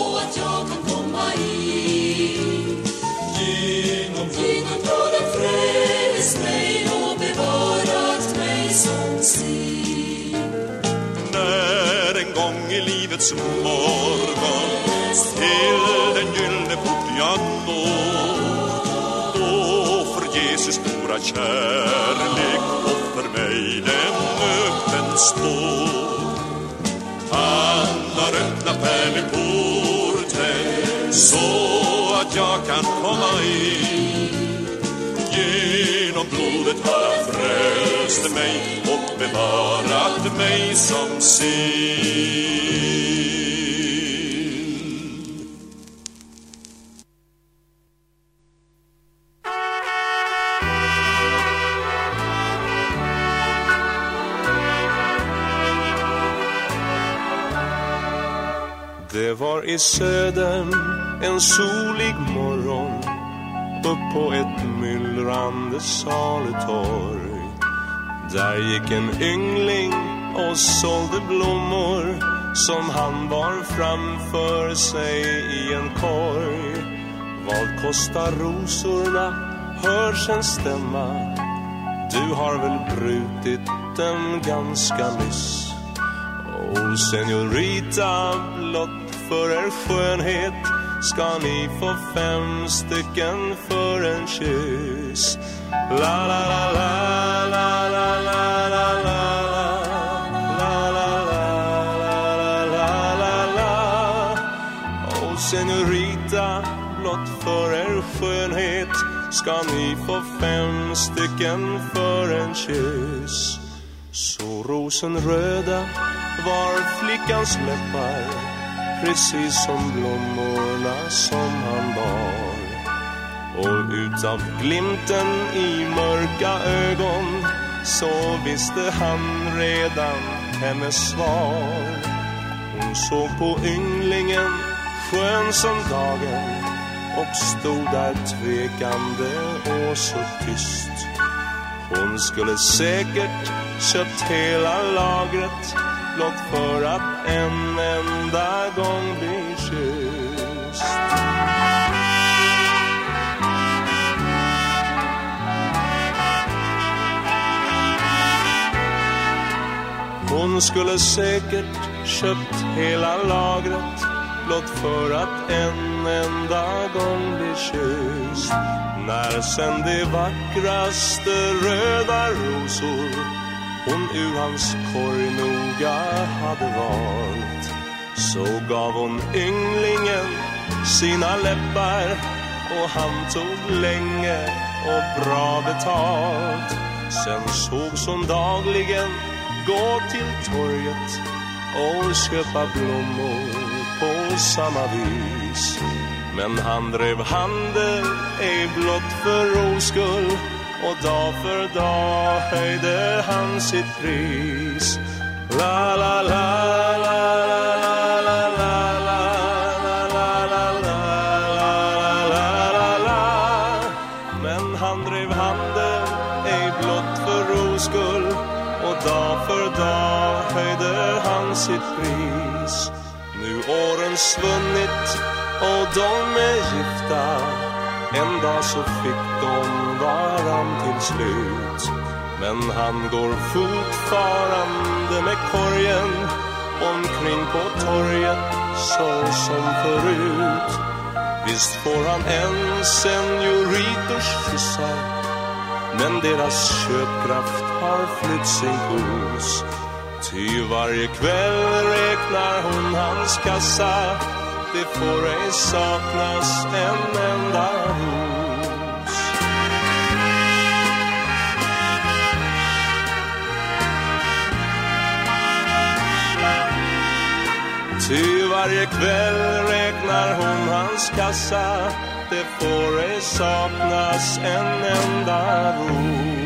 frälst mig och bevarat mig som sin. när en gång i livets morgon till den gyllene port jag når då för Jesus stora kärlek och för mig den öppen står Han har öppnat pärleporten så att jag kan komma in Genom har frälst mig och bevarat mig som sin. Det var i södern en solig morgon upp på ett myllrande salutorg. Där gick en yngling och sålde blommor som han bar framför sig i en korg. Vad kostar rosorna? Hörs en stämma. Du har väl brutit dem ganska nyss. Oh, senorita, blott för er skönhet ska ni få fem stycken för en kyss. La, la, la, la, la, la, la, la, la, la, la, la, la, la, la. Oh, senorita, blott för er skönhet ska ni få fem stycken för en kyss. Så rosenröda var flickans läppar precis som blommorna som han bar. Och utav glimten i mörka ögon så visste han redan hennes svar. Hon såg på ynglingen skön som dagen och stod där tvekande och så tyst. Hon skulle säkert köpt hela lagret blott för att en enda gång bli kysst. Hon skulle säkert köpt hela lagret blott för att en enda gång bli kysst. När sen de vackraste röda rosor hon ur hans korg noga hade valt så gav hon ynglingen sina läppar och han tog länge och bra betalt. Sen sågs hon dagligen gå till torget och köpa blommor på samma vis. Men han drev handel ej blott för oskull och dag för dag höjde han sitt pris. La, la, la, la, la, la. Men han drev handel, ej blott för ros skull och dag för dag höjde han sitt pris. Nu åren svunnit och de är gifta en dag så fick de varann till slut. Men han går fortfarande med korgen Omkring på torget så som förut. Visst får han en senioriters kyssar Men deras köpkraft har flytt sin kurs Ty varje kväll räknar hon hans kassa det får ej saknas en enda ros. Ty varje kväll räknar hon hans kassa. Det får ej saknas en enda ros.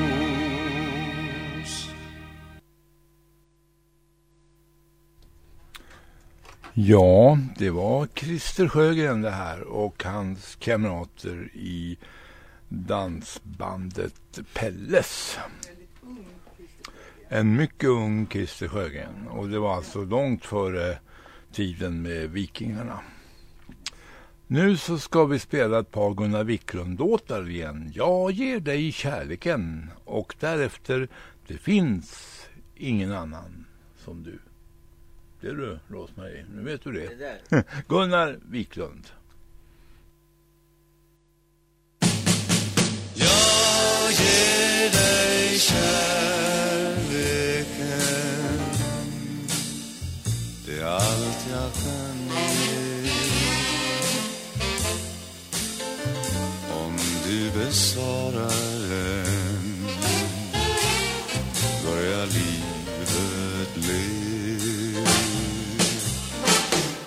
Ja, det var Christer Sjögren det här och hans kamrater i dansbandet Pelles. En mycket ung Christer Sjögren och det var alltså långt före tiden med Vikingarna. Nu så ska vi spela ett par Gunnar Wiklund-låtar igen. Jag ger dig kärleken och därefter Det finns ingen annan som du. Det är du, Rosmarie. Nu vet du det. det Gunnar Wiklund. Jag ger dig kärleken Det är allt jag kan ge Om du besvarar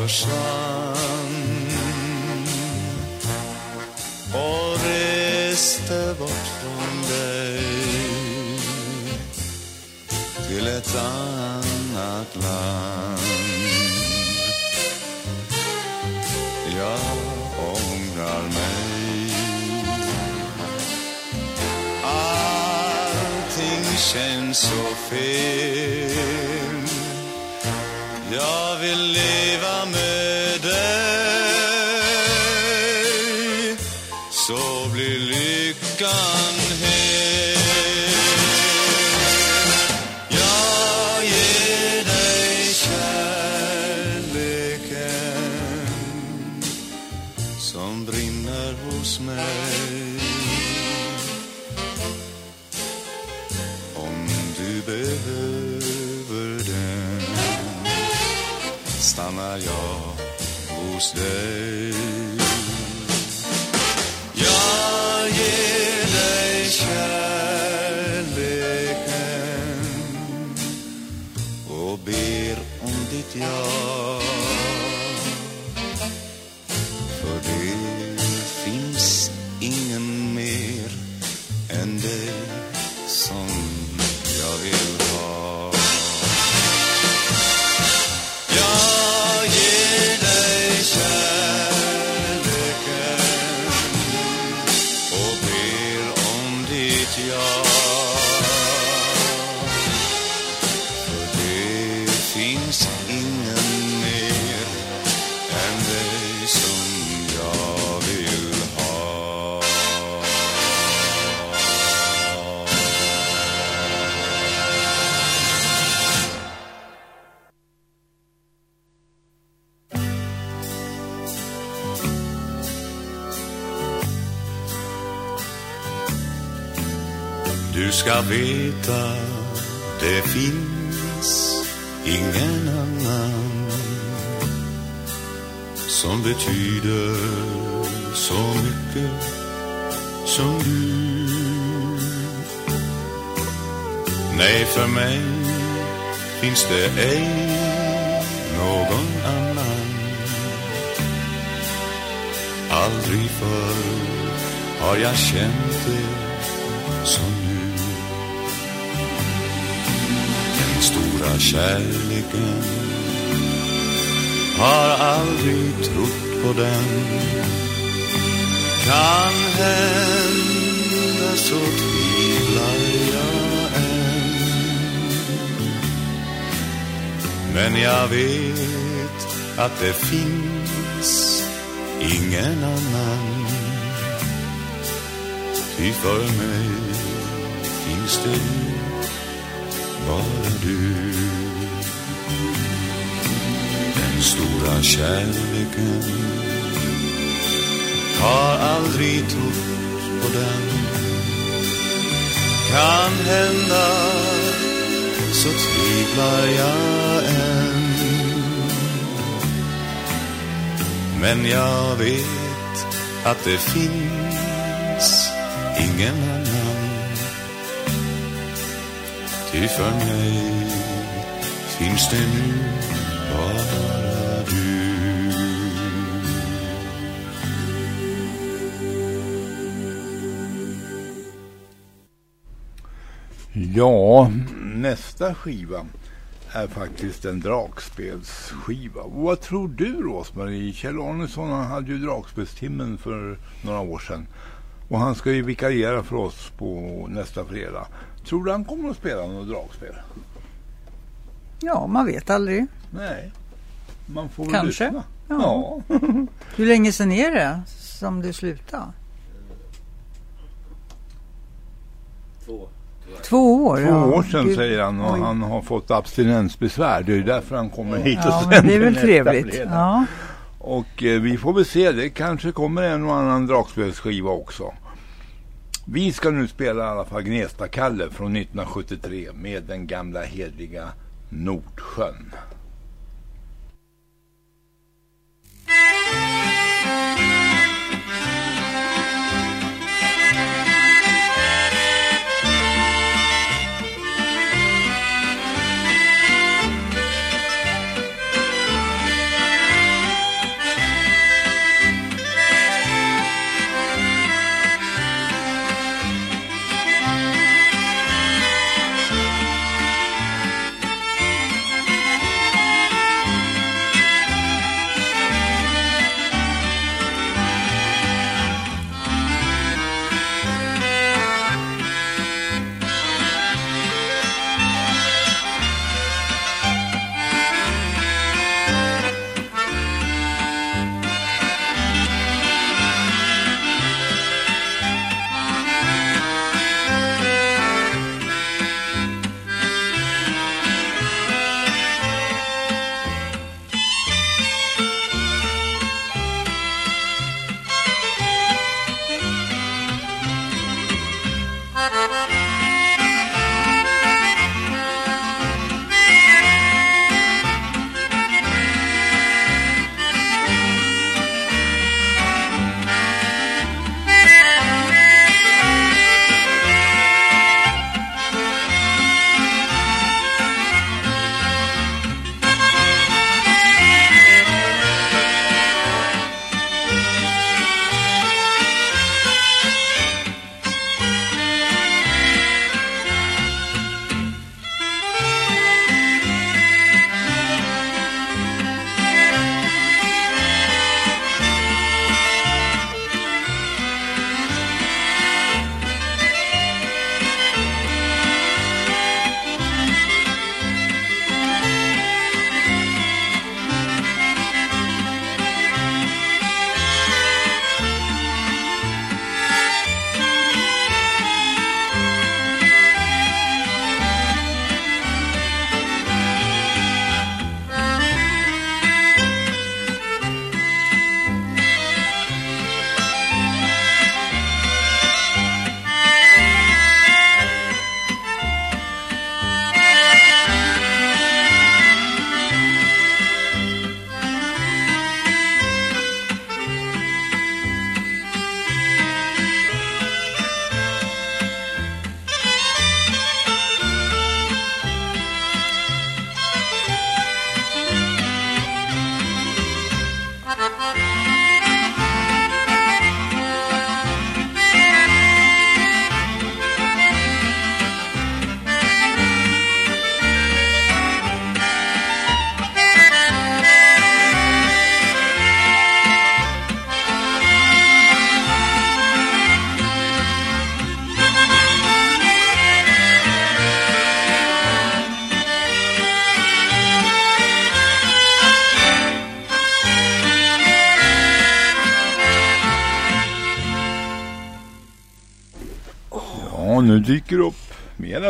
försvann och reste bort från dig till ett annat land. Jag ångrar mig. Allting känns så fel. Jag vill leva med för mig finns det ej någon annan. Aldrig förr har jag känt det som nu. Den stora kärleken har aldrig trott på den. Kan hända så tvivlar Men jag vet att det finns ingen annan. Ty för mig finns det bara du. Den stora kärleken har aldrig trott på den. Kan hända så tvivlar jag än. Men jag vet att det finns ingen annan. Ty för mig finns det nu bara du. Ja, nästa skiva är faktiskt en dragspelsskiva. Vad tror du Rosmarie? Kjell Arnesson han hade ju dragspelstimmen för några år sedan. Och han ska ju vikariera för oss på nästa fredag. Tror du han kommer att spela något dragspel? Ja, man vet aldrig. Nej, man får väl Kanske. lyssna. Ja. Ja. Hur länge sedan är det som du slutade? Två. Två år? Två ja. år sedan Gud. säger han och Oj. han har fått abstinensbesvär. Det är därför han kommer hit och Ja, sänder det är väl trevligt. Ja. Och eh, vi får väl se, det kanske kommer en och annan dragspelsskiva också. Vi ska nu spela i alla fall Gnesta-Kalle från 1973 med den gamla hedliga Nordsjön. Ja,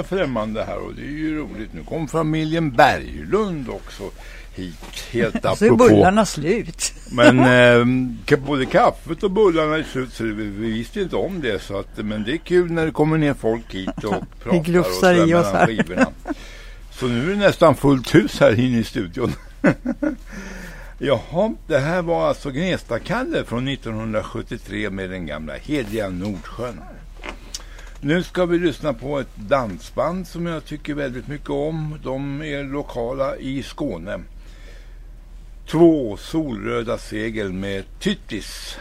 främmande här och det är ju roligt. Nu kom familjen Berglund också hit. Helt Så är apropå. bullarna slut. Men eh, både kaffet och bullarna är slut så vi, vi visste inte om det. Så att, men det är kul när det kommer ner folk hit och pratar och glufsar i oss här. skivorna. Så nu är det nästan fullt hus här inne i studion. Jaha, det här var alltså Gnesta-Kalle från 1973 med den gamla heliga Nordsjön. Nu ska vi lyssna på ett dansband som jag tycker väldigt mycket om. De är lokala i Skåne. Två solröda segel med Tyttis.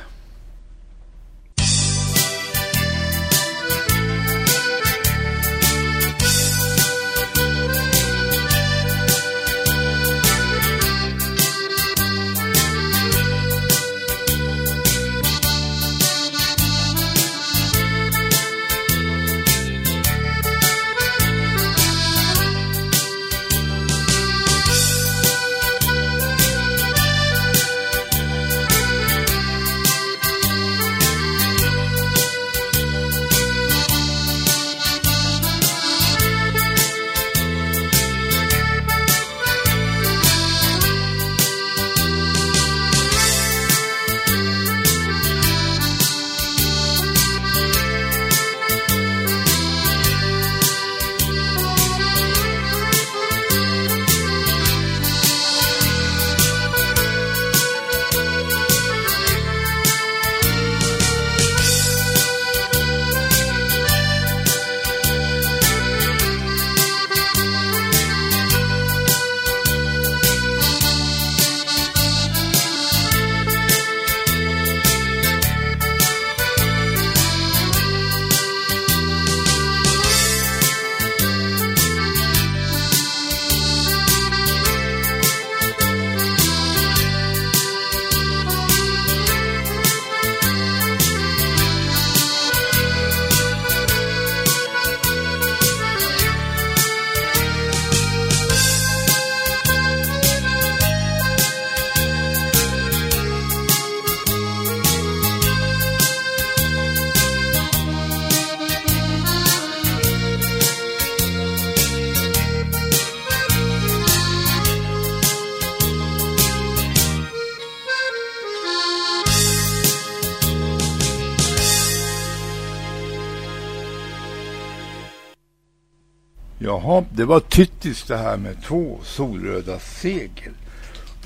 Jaha, det var typiskt det här med två solröda segel.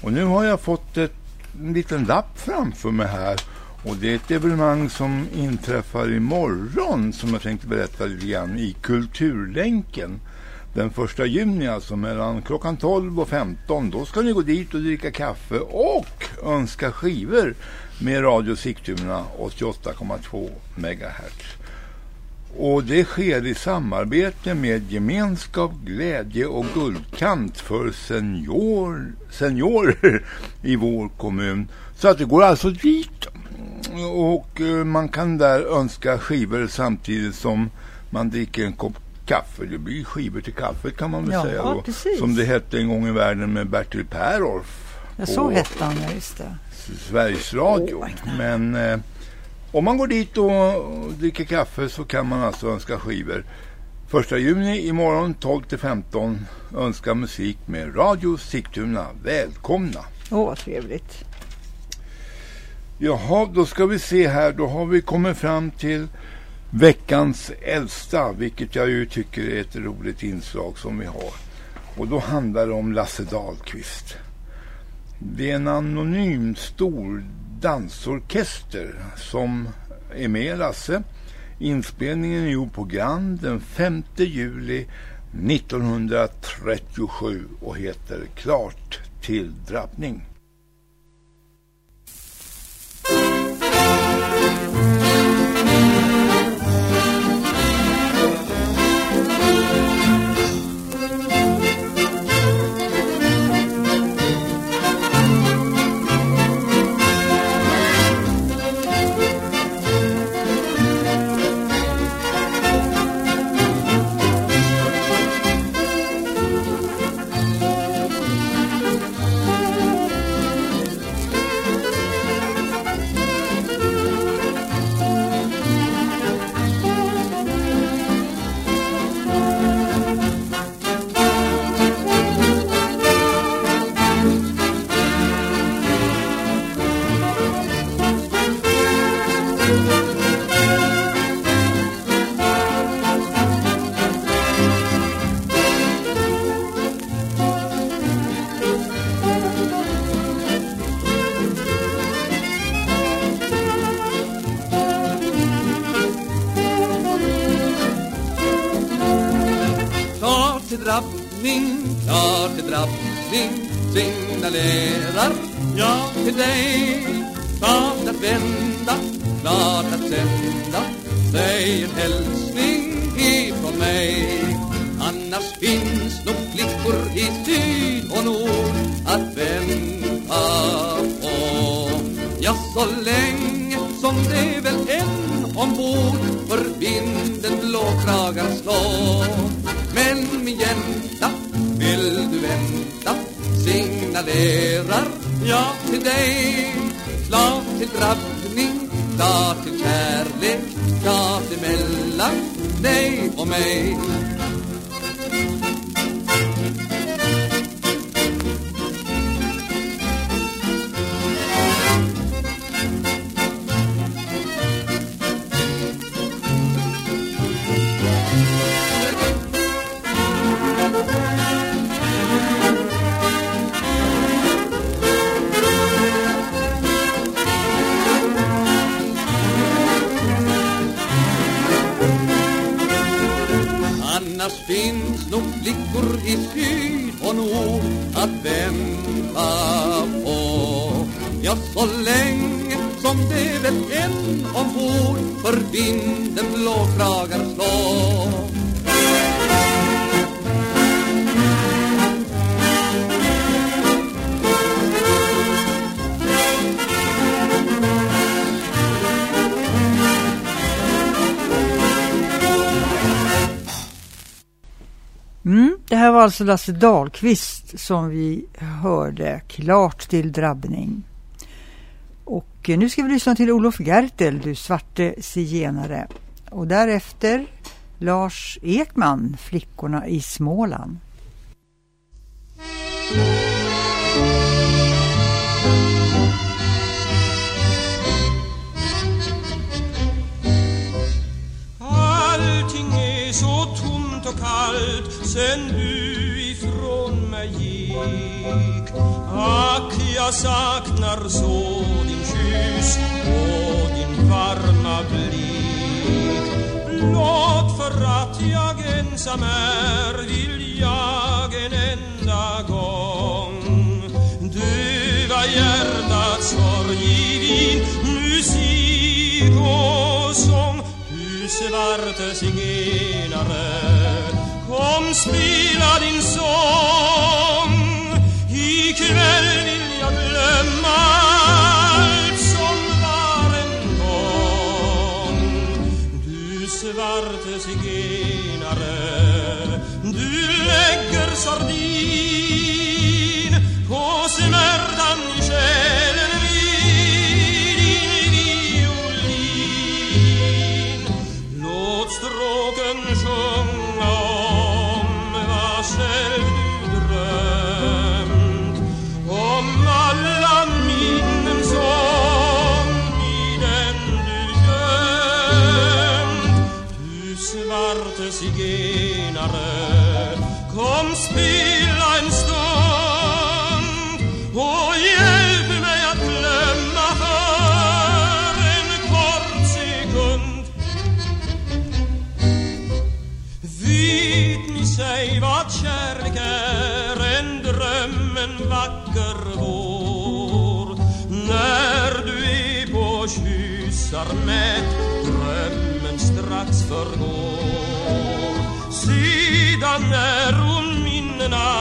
Och nu har jag fått ett, en liten lapp framför mig här. Och det är ett evenemang som inträffar imorgon som jag tänkte berätta lite grann i Kulturlänken. Den första juni alltså mellan klockan 12 och 15. Då ska ni gå dit och dricka kaffe och önska skivor med Radio Sigtuna 88,2 MHz. Och det sker i samarbete med Gemenskap, Glädje och Guldkant för senior, seniorer i vår kommun. Så att det går alltså dit och eh, man kan där önska skivor samtidigt som man dricker en kopp kaffe. Det blir skivor till kaffet kan man väl Ja, säga då. precis. Som det hette en gång i världen med Bertil Perolf. Ja, så hette han, just det. Sveriges Radio. Men eh, om man går dit och dricker kaffe så kan man alltså önska skivor. Första juni imorgon 12 till 15 önska musik med Radio Sigtuna. Välkomna! Åh, vad trevligt. Jaha, då ska vi se här. Då har vi kommit fram till veckans äldsta, vilket jag ju tycker är ett roligt inslag som vi har. Och då handlar det om Lasse Dahlqvist. Det är en anonym stor dansorkester som är med Lasse. Inspelningen är gjord på Grand den 5 juli 1937 och heter Klart till drabbning. Alltså Lasse Dahlqvist som vi hörde klart till drabbning. Och eh, nu ska vi lyssna till Olof Gertel, du svarte zigenare. Och därefter Lars Ekman, Flickorna i Småland. Allting är så tomt och kallt sen du gick. Ack, jag saknar så din kyss och din varma blick. Blott för att jag ensam är vill jag en enda gång. Döva hjärtats sorg i vin, musik och sång. Du svarte zigenare Kom spela din sång. Ikväll vill jag glömma allt som var en gång Du svarte zigenare Du lägger sardin när hon minnena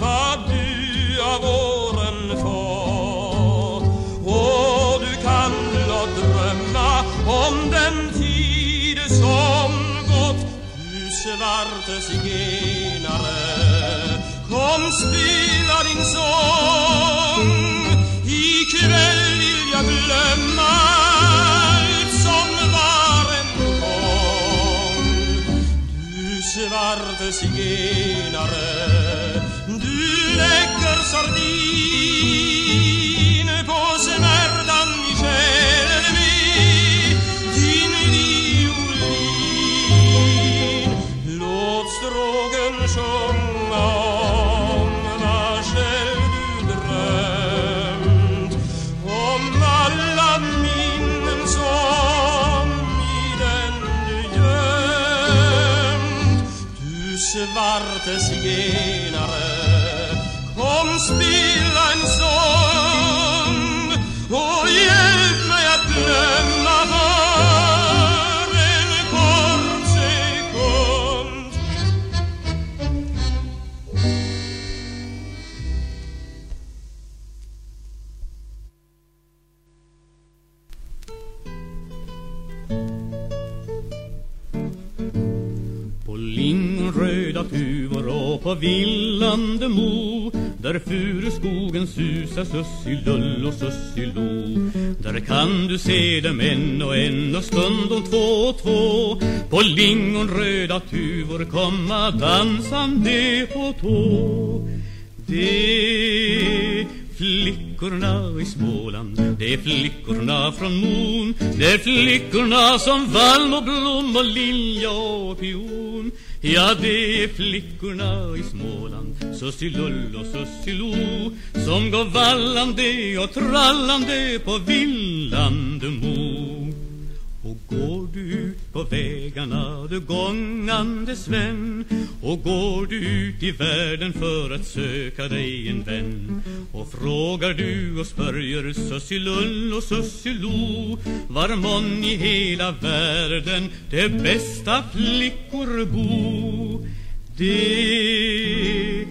Vad du av åren får Och du kan blott drömma Om den tid som gått. Du svarte zigenare Kom spela din sång. Ikväll vill jag glömma svarte på villande mo Där furuskogen susar sussilull och sussilo Där kan du se dem en och en och stundom två och två På lingonröda tuvor komma dansande på tå. Det flickorna i Småland Det är flickorna från Mon Det är flickorna som vall och blom och lilja och pion. Ja, det är flickorna i Småland Sussilull och Sussilo Som går vallande och trallande på villande på vägarna, du gångande Sven Och går du ut i världen för att söka dig en vän? Och frågar du och spörjer Sussilull och Sussilo Var mån i hela världen de bästa flickor bo? Det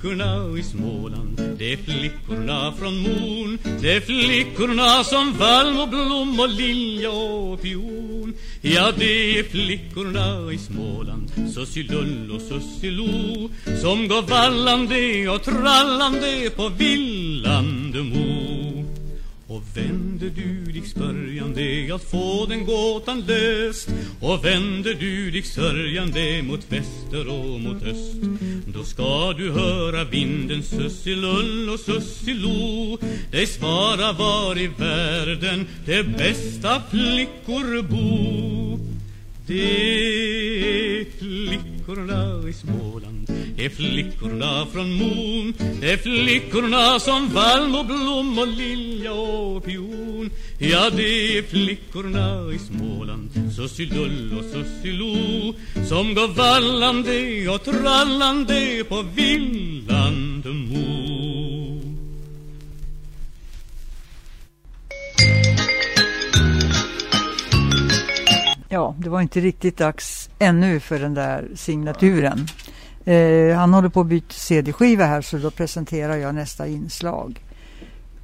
flickorna i Småland Det är flickorna från Mon Det är flickorna som valm och blom och lilja och pion Ja, det är flickorna i Småland Sussilull och Sussilo Som går vallande och trallande på villande mo och vänder du dig spörjande att få den gåtan löst? Och vänder du dig sörjande mot väster och mot öst? Då ska du höra vinden sussilull och sussilo Dig svara var i världen de bästa flickor bo Det är flickorna i Småland det är flickorna från Mon Det är flickorna som vall och blom och lilja och pion Ja, det är flickorna i Småland Sussilull och Sussilo Som går vallande och trallande på villande Ja, det var inte riktigt dags ännu för den där signaturen. Eh, han håller på att byta CD-skiva här så då presenterar jag nästa inslag.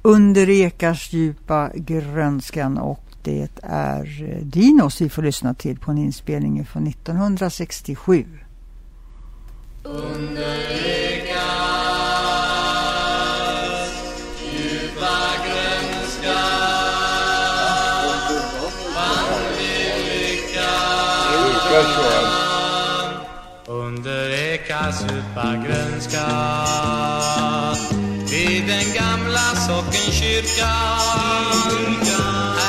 Under ekars djupa grönskan och det är eh, Dinos vi får lyssna till på en inspelning från 1967. Under ekars djupa grönska vid den gamla sockenkyrkan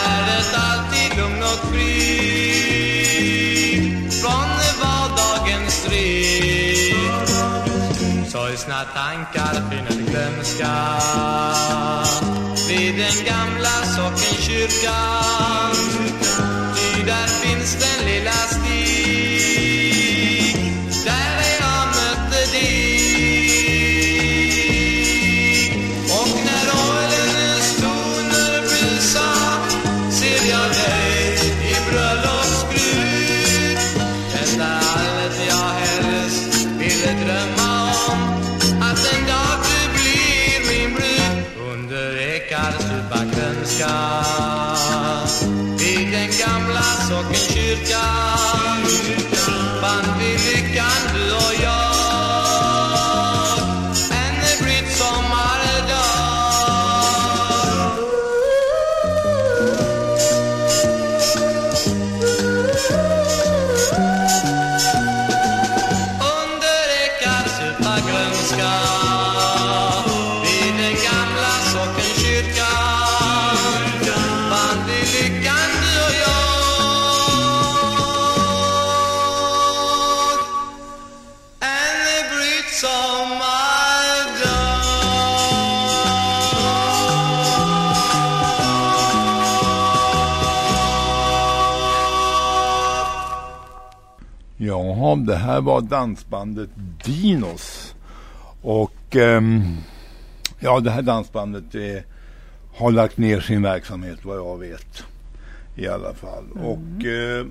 är det alltid lugn och frid från vardagens strid Sorgsna tankar finner glömska vid den gamla sockenkyrkan Jaha, det här var dansbandet Dinos. Och um, ja, det här dansbandet är, har lagt ner sin verksamhet vad jag vet i alla fall. Mm. Och uh,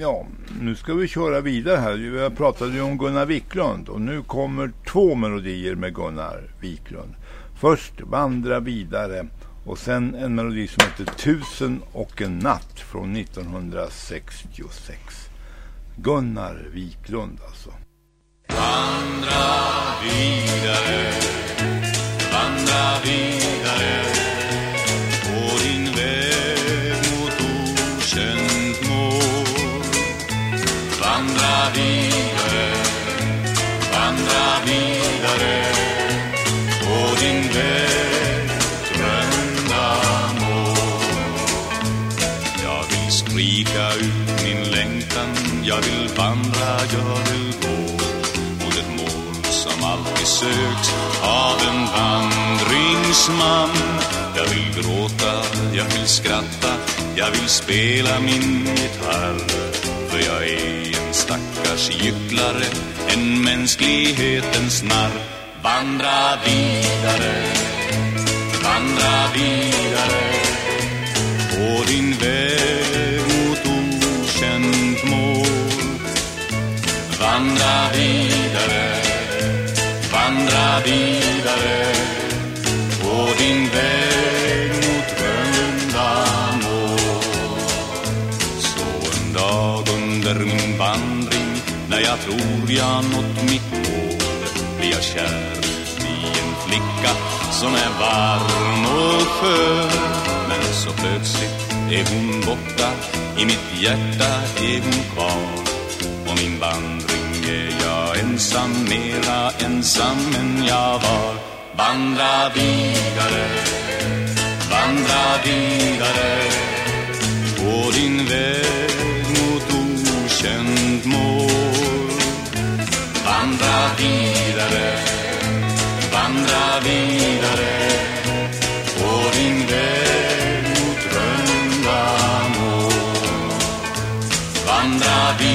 ja, nu ska vi köra vidare här. Vi pratade ju om Gunnar Wiklund och nu kommer två melodier med Gunnar Wiklund. Först Vandra vidare och sen en melodi som heter Tusen och en natt från 1966. Gunnar Wiklund alltså. Vandra vidare, man Jag vill gråta, jag vill skratta, jag vill spela min gitarr. För jag är en stackars gycklare, en mänsklighetens narr. Vandra vidare, vandra vidare på din väg mot okänt mål. Vandra vidare, vandra vidare när jag tror jag nått mitt mål, blir jag kär i en flicka som är varm och skön. Men så plötsligt är hon borta, i mitt hjärta är hon kvar. På min vandring är jag ensam, mera ensam än jag var. Vandra vidare, vandra vidare på din väg mot okänt mål. Vandra vidare, vandra vidare på din väg mot drömda mål. Vandra vidare,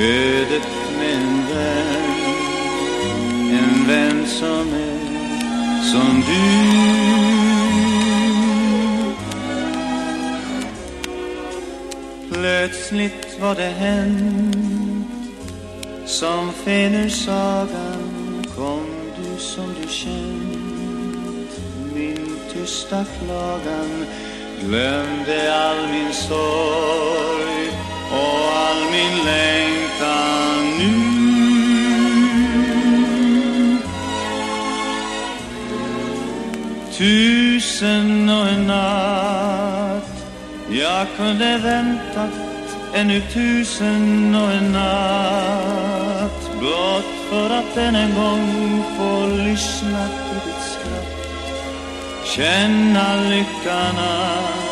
ödet med en vän. En vän som är som du. Plötsligt var det hänt. Som Fenussagan kom du som du känt. Min tysta klagan glömde all min sorg och all min längtan nu. Tusen och en natt. Jag kunde väntat ännu tusen och en natt. Blott för att än en gång få lyssna till ditt skratt. Känna lyckan. att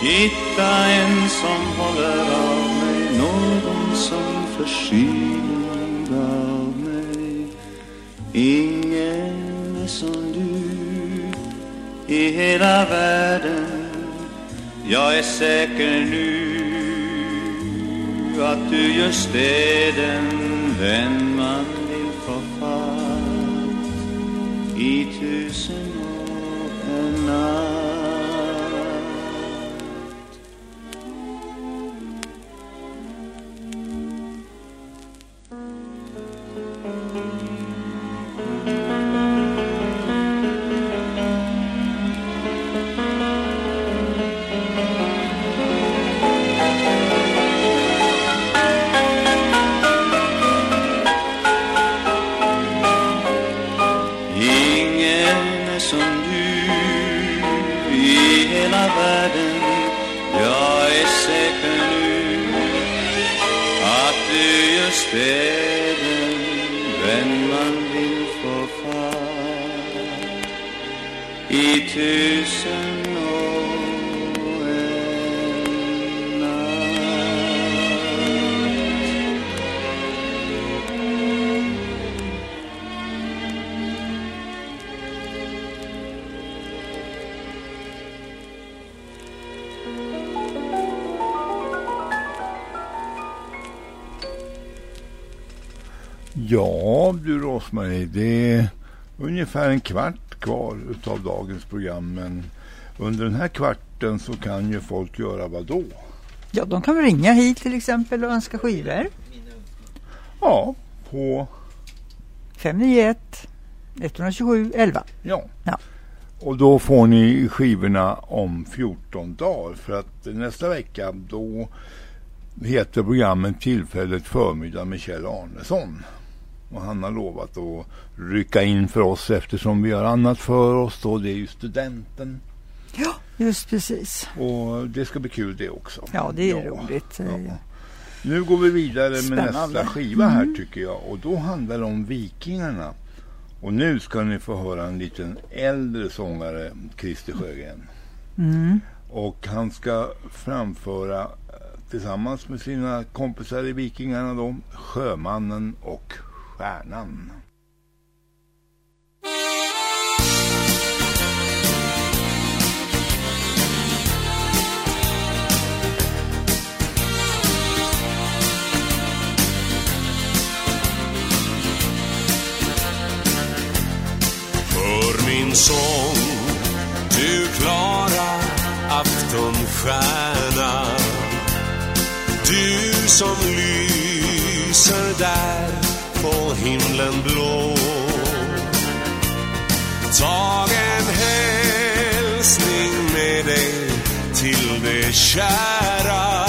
hitta en som håller av mig någon som försyning av mig ingen är som du i hela världen jag är säker nu att du just är den vän man vill få fatt i tusen och en natt. Rosmarie, det är ungefär en kvart kvar utav dagens program. Men under den här kvarten så kan ju folk göra vad då? Ja, de kan ringa hit till exempel och önska skivor. Ja, på 591 127 11. Ja. ja. Och då får ni skivorna om 14 dagar. För att nästa vecka då heter programmet Tillfället förmiddag med Kjell Arnesson. Och han har lovat att rycka in för oss eftersom vi har annat för oss då. Det är ju studenten. Ja, just precis. Och det ska bli kul det också. Ja, det är roligt. Nu går vi vidare med Spännande. nästa skiva här Mm. tycker jag. Och då handlar det om Vikingarna. Och nu ska ni få höra en liten äldre sångare, Christer Sjögren. Mm. Och han ska framföra eh, tillsammans med sina kompisar i Vikingarna då, Sjömannen och Stjärnan. Hör min sång, du klara aftonstjärna. Du som lyser där på himlen blå. Tag en hälsning med dig till det kära.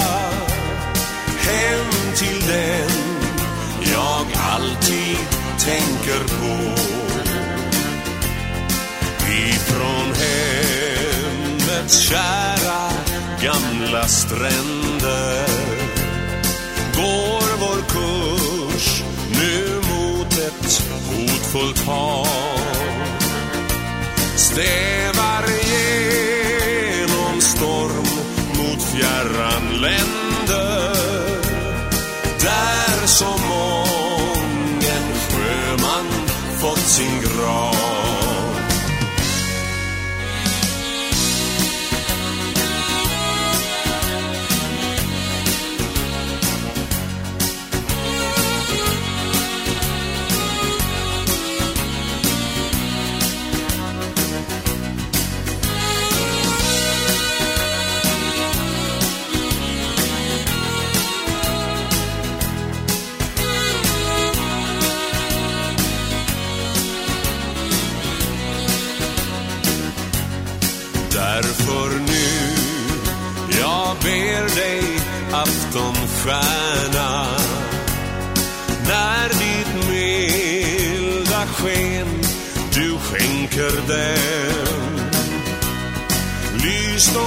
Hem till den jag alltid tänker på. Ifrån hemmets kära gamla stränder går vår hotfullt hav. Stävar genom storm mot fjärran länder där så mången sjöman fått sin grav. Aftonstjärna. När ditt milda sken du skänker den. Lys då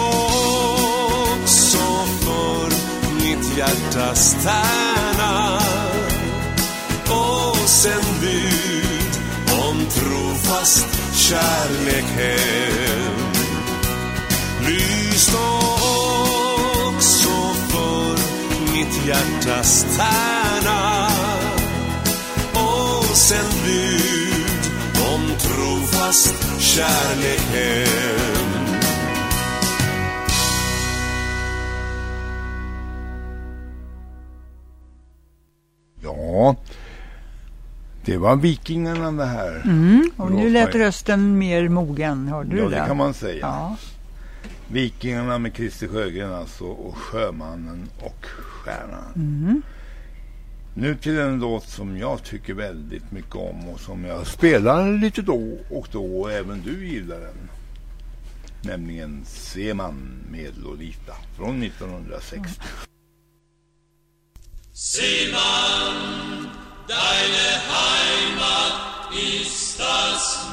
också för mitt hjärtas tärna och sänd bud om trofast kärlek hem. Lys då hjärtas tärna och sänd bud om trofast kärlek hem Ja, det var Vikingarna det här. Mm. Och nu lät rösten mer mogen. Hörde Ja, du det det? kan man säga. Ja. Vikingarna med Christer Sjögren alltså och Sjömannen och Stjärnan. Mm. Nu till en låt som jag tycker väldigt mycket om och som jag spelar lite då och då och även du gillar den. Nämligen Seman med Lolita från 1960. Seemann, deine Heimat ist das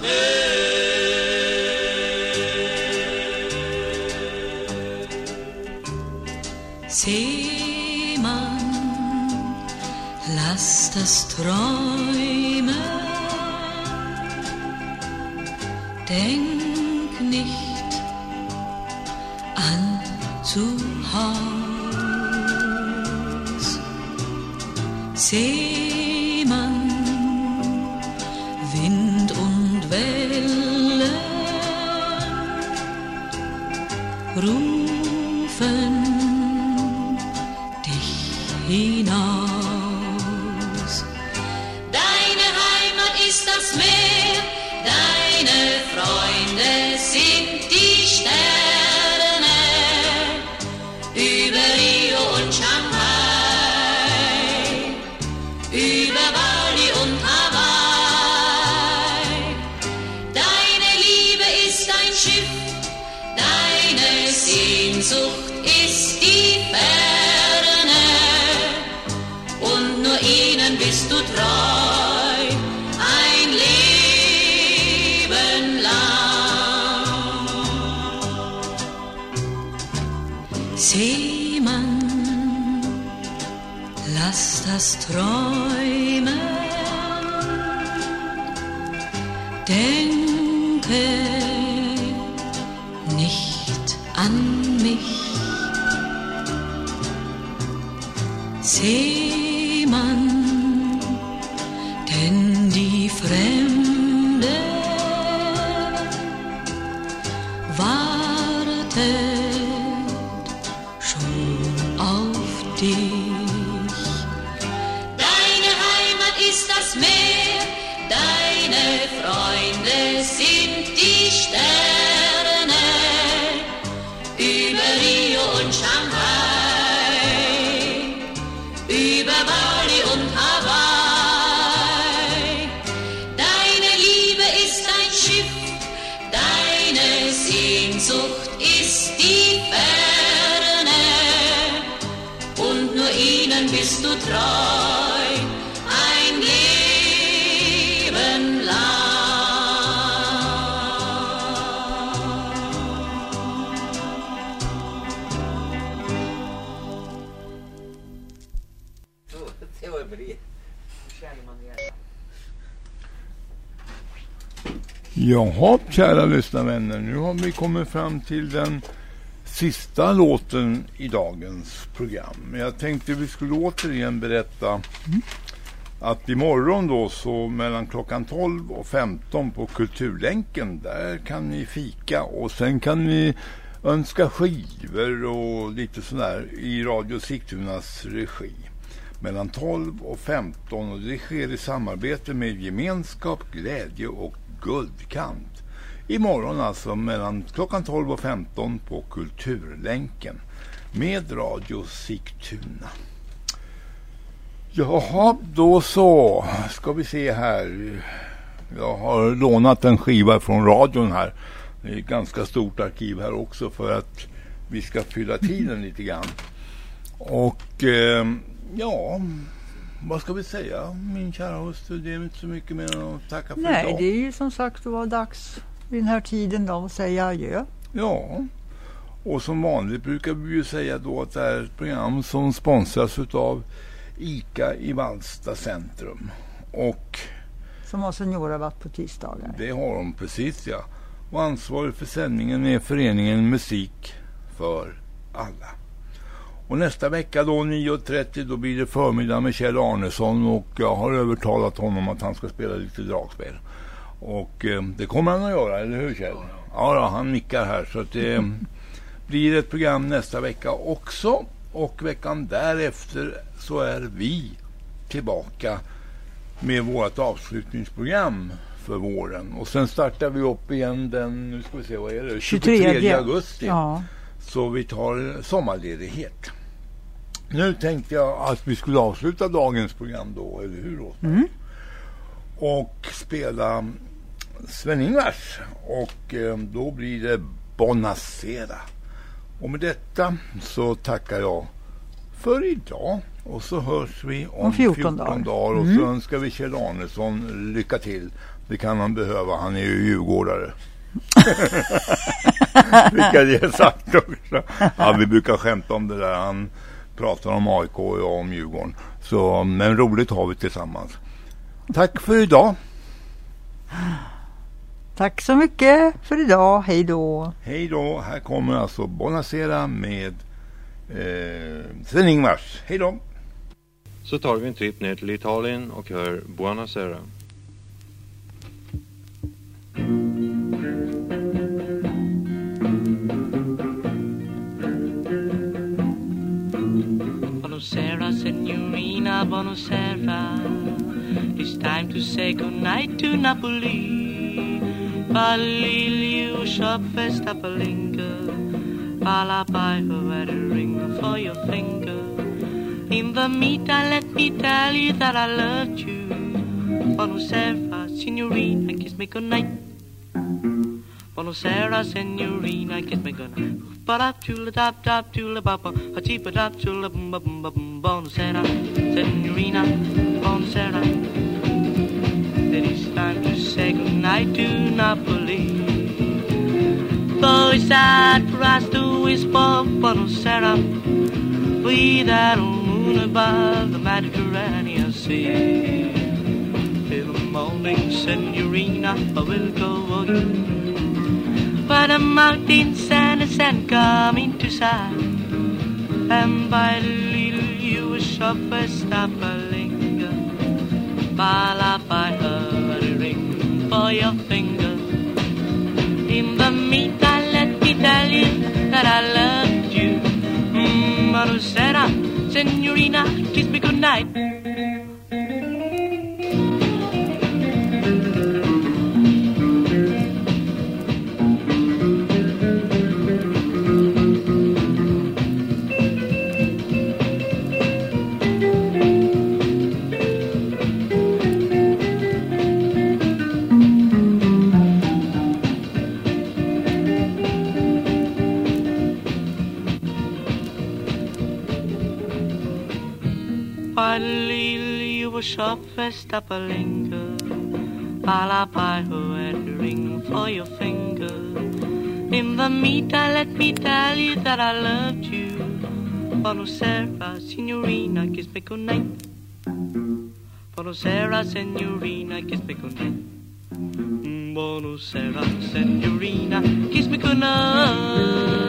Seemann, lass Lass das Träumen, denk nicht an zu Haus. Seemann, Wind und Wellen rufen dich hinaus. Jaha, kära lyssnarvänner. Nu har vi kommit fram till den sista låten i dagens program. Jag tänkte vi skulle återigen berätta att imorgon då så mellan klockan 12 och 15 på Kulturlänken där kan ni fika och sen kan ni önska skivor och lite sådär i Radio Sigtunas regi. Mellan 12 och 15 och det sker i samarbete med Gemenskap, Glädje och Guldkant. Imorgon alltså mellan klockan 12 och 15 på Kulturlänken med Radio Sigtuna. Jaha, då så ska vi se här. Jag har lånat en skiva från radion här. Det är ett ganska stort arkiv här också för att vi ska fylla tiden lite grann. Och eh, ja, vad ska vi säga min kära hustru? Det är inte så mycket mer än att tacka för Nej, idag. det är ju som sagt var dags vid den här tiden då att säga adjö. Ja, och som vanligt brukar vi ju säga då att det är ett program som sponsras utav ICA i Valsta centrum. Och Som har seniorabatt på tisdagar. det har de precis ja. Och ansvarig för sändningen är föreningen Musik för alla. Och nästa vecka då 9.30 då blir det förmiddag med Kjell Arnesson och jag har övertalat honom att han ska spela lite dragspel. Och eh, det kommer han att göra, eller hur Kjell? Ja, då, han nickar här så att det blir ett program nästa vecka också. Och veckan därefter så är vi tillbaka med vårt avslutningsprogram för våren. Och sen startar vi upp igen den, nu ska vi se, vad är det? 23 augusti. Ja. Så vi tar sommarledighet. Nu tänkte jag att vi skulle avsluta dagens program då, eller hur Rosmarie? Mm. Och spela Sven-Ingvars. Och eh, då blir det Bonacera. Och med detta så tackar jag för idag. Och så hörs vi om, Om 14 dagar. dagar. Och Mm. så önskar vi Kjell Arnesson lycka till. Det kan han behöva. Han är ju djurgårdare. Vilka det är sagt också. Ja, vi brukar skämta om det där. Han pratar om AIK och jag om Djurgården. Så, men roligt har vi tillsammans. Tack för idag. Tack så mycket för idag. Hej då. Hej då. Här kommer alltså Bonacera med eh, Sven-Ingvars. Hej då. Så tar vi en tripp ner till Italien och hör Buonasera. Buonasera, signorina, buonasera. It's time to say goodnight to Napoli. Palilio shop festa palinga. I'll buy her a ring for your finger. In the meantime, let me tell you that I loved you. Buonasera, signorina, kiss me goodnight. Follow Sara, Senorina, get me gun. Ba-dop, tula-dop, dop, tula-bop-bop, A chee pa da, tu la, bum bum bum bum. Bon Sarah Senorina, Bon Sara. It's time to say goodnight to Napoli. Though it's sad for us to whisper, Bon Sara, we that moon above the Mediterranean Sea. Till the morning, Senorina, I will go again. By the mountains and the sun coming to sight, and by the little you a stop a linger. I her a ring for your finger. In the meantime, let me tell you that I loved you. Mm, Marusera, Senorina, kiss me goodnight. stop a linger. Buy who'd ring for your finger. In the meantime let me tell you that I loved you. Bonocera, signorina, kiss me goodnight. Bonocera, signorina, kiss me goodnight. Mm, Bonocera, signorina, kiss me goodnight.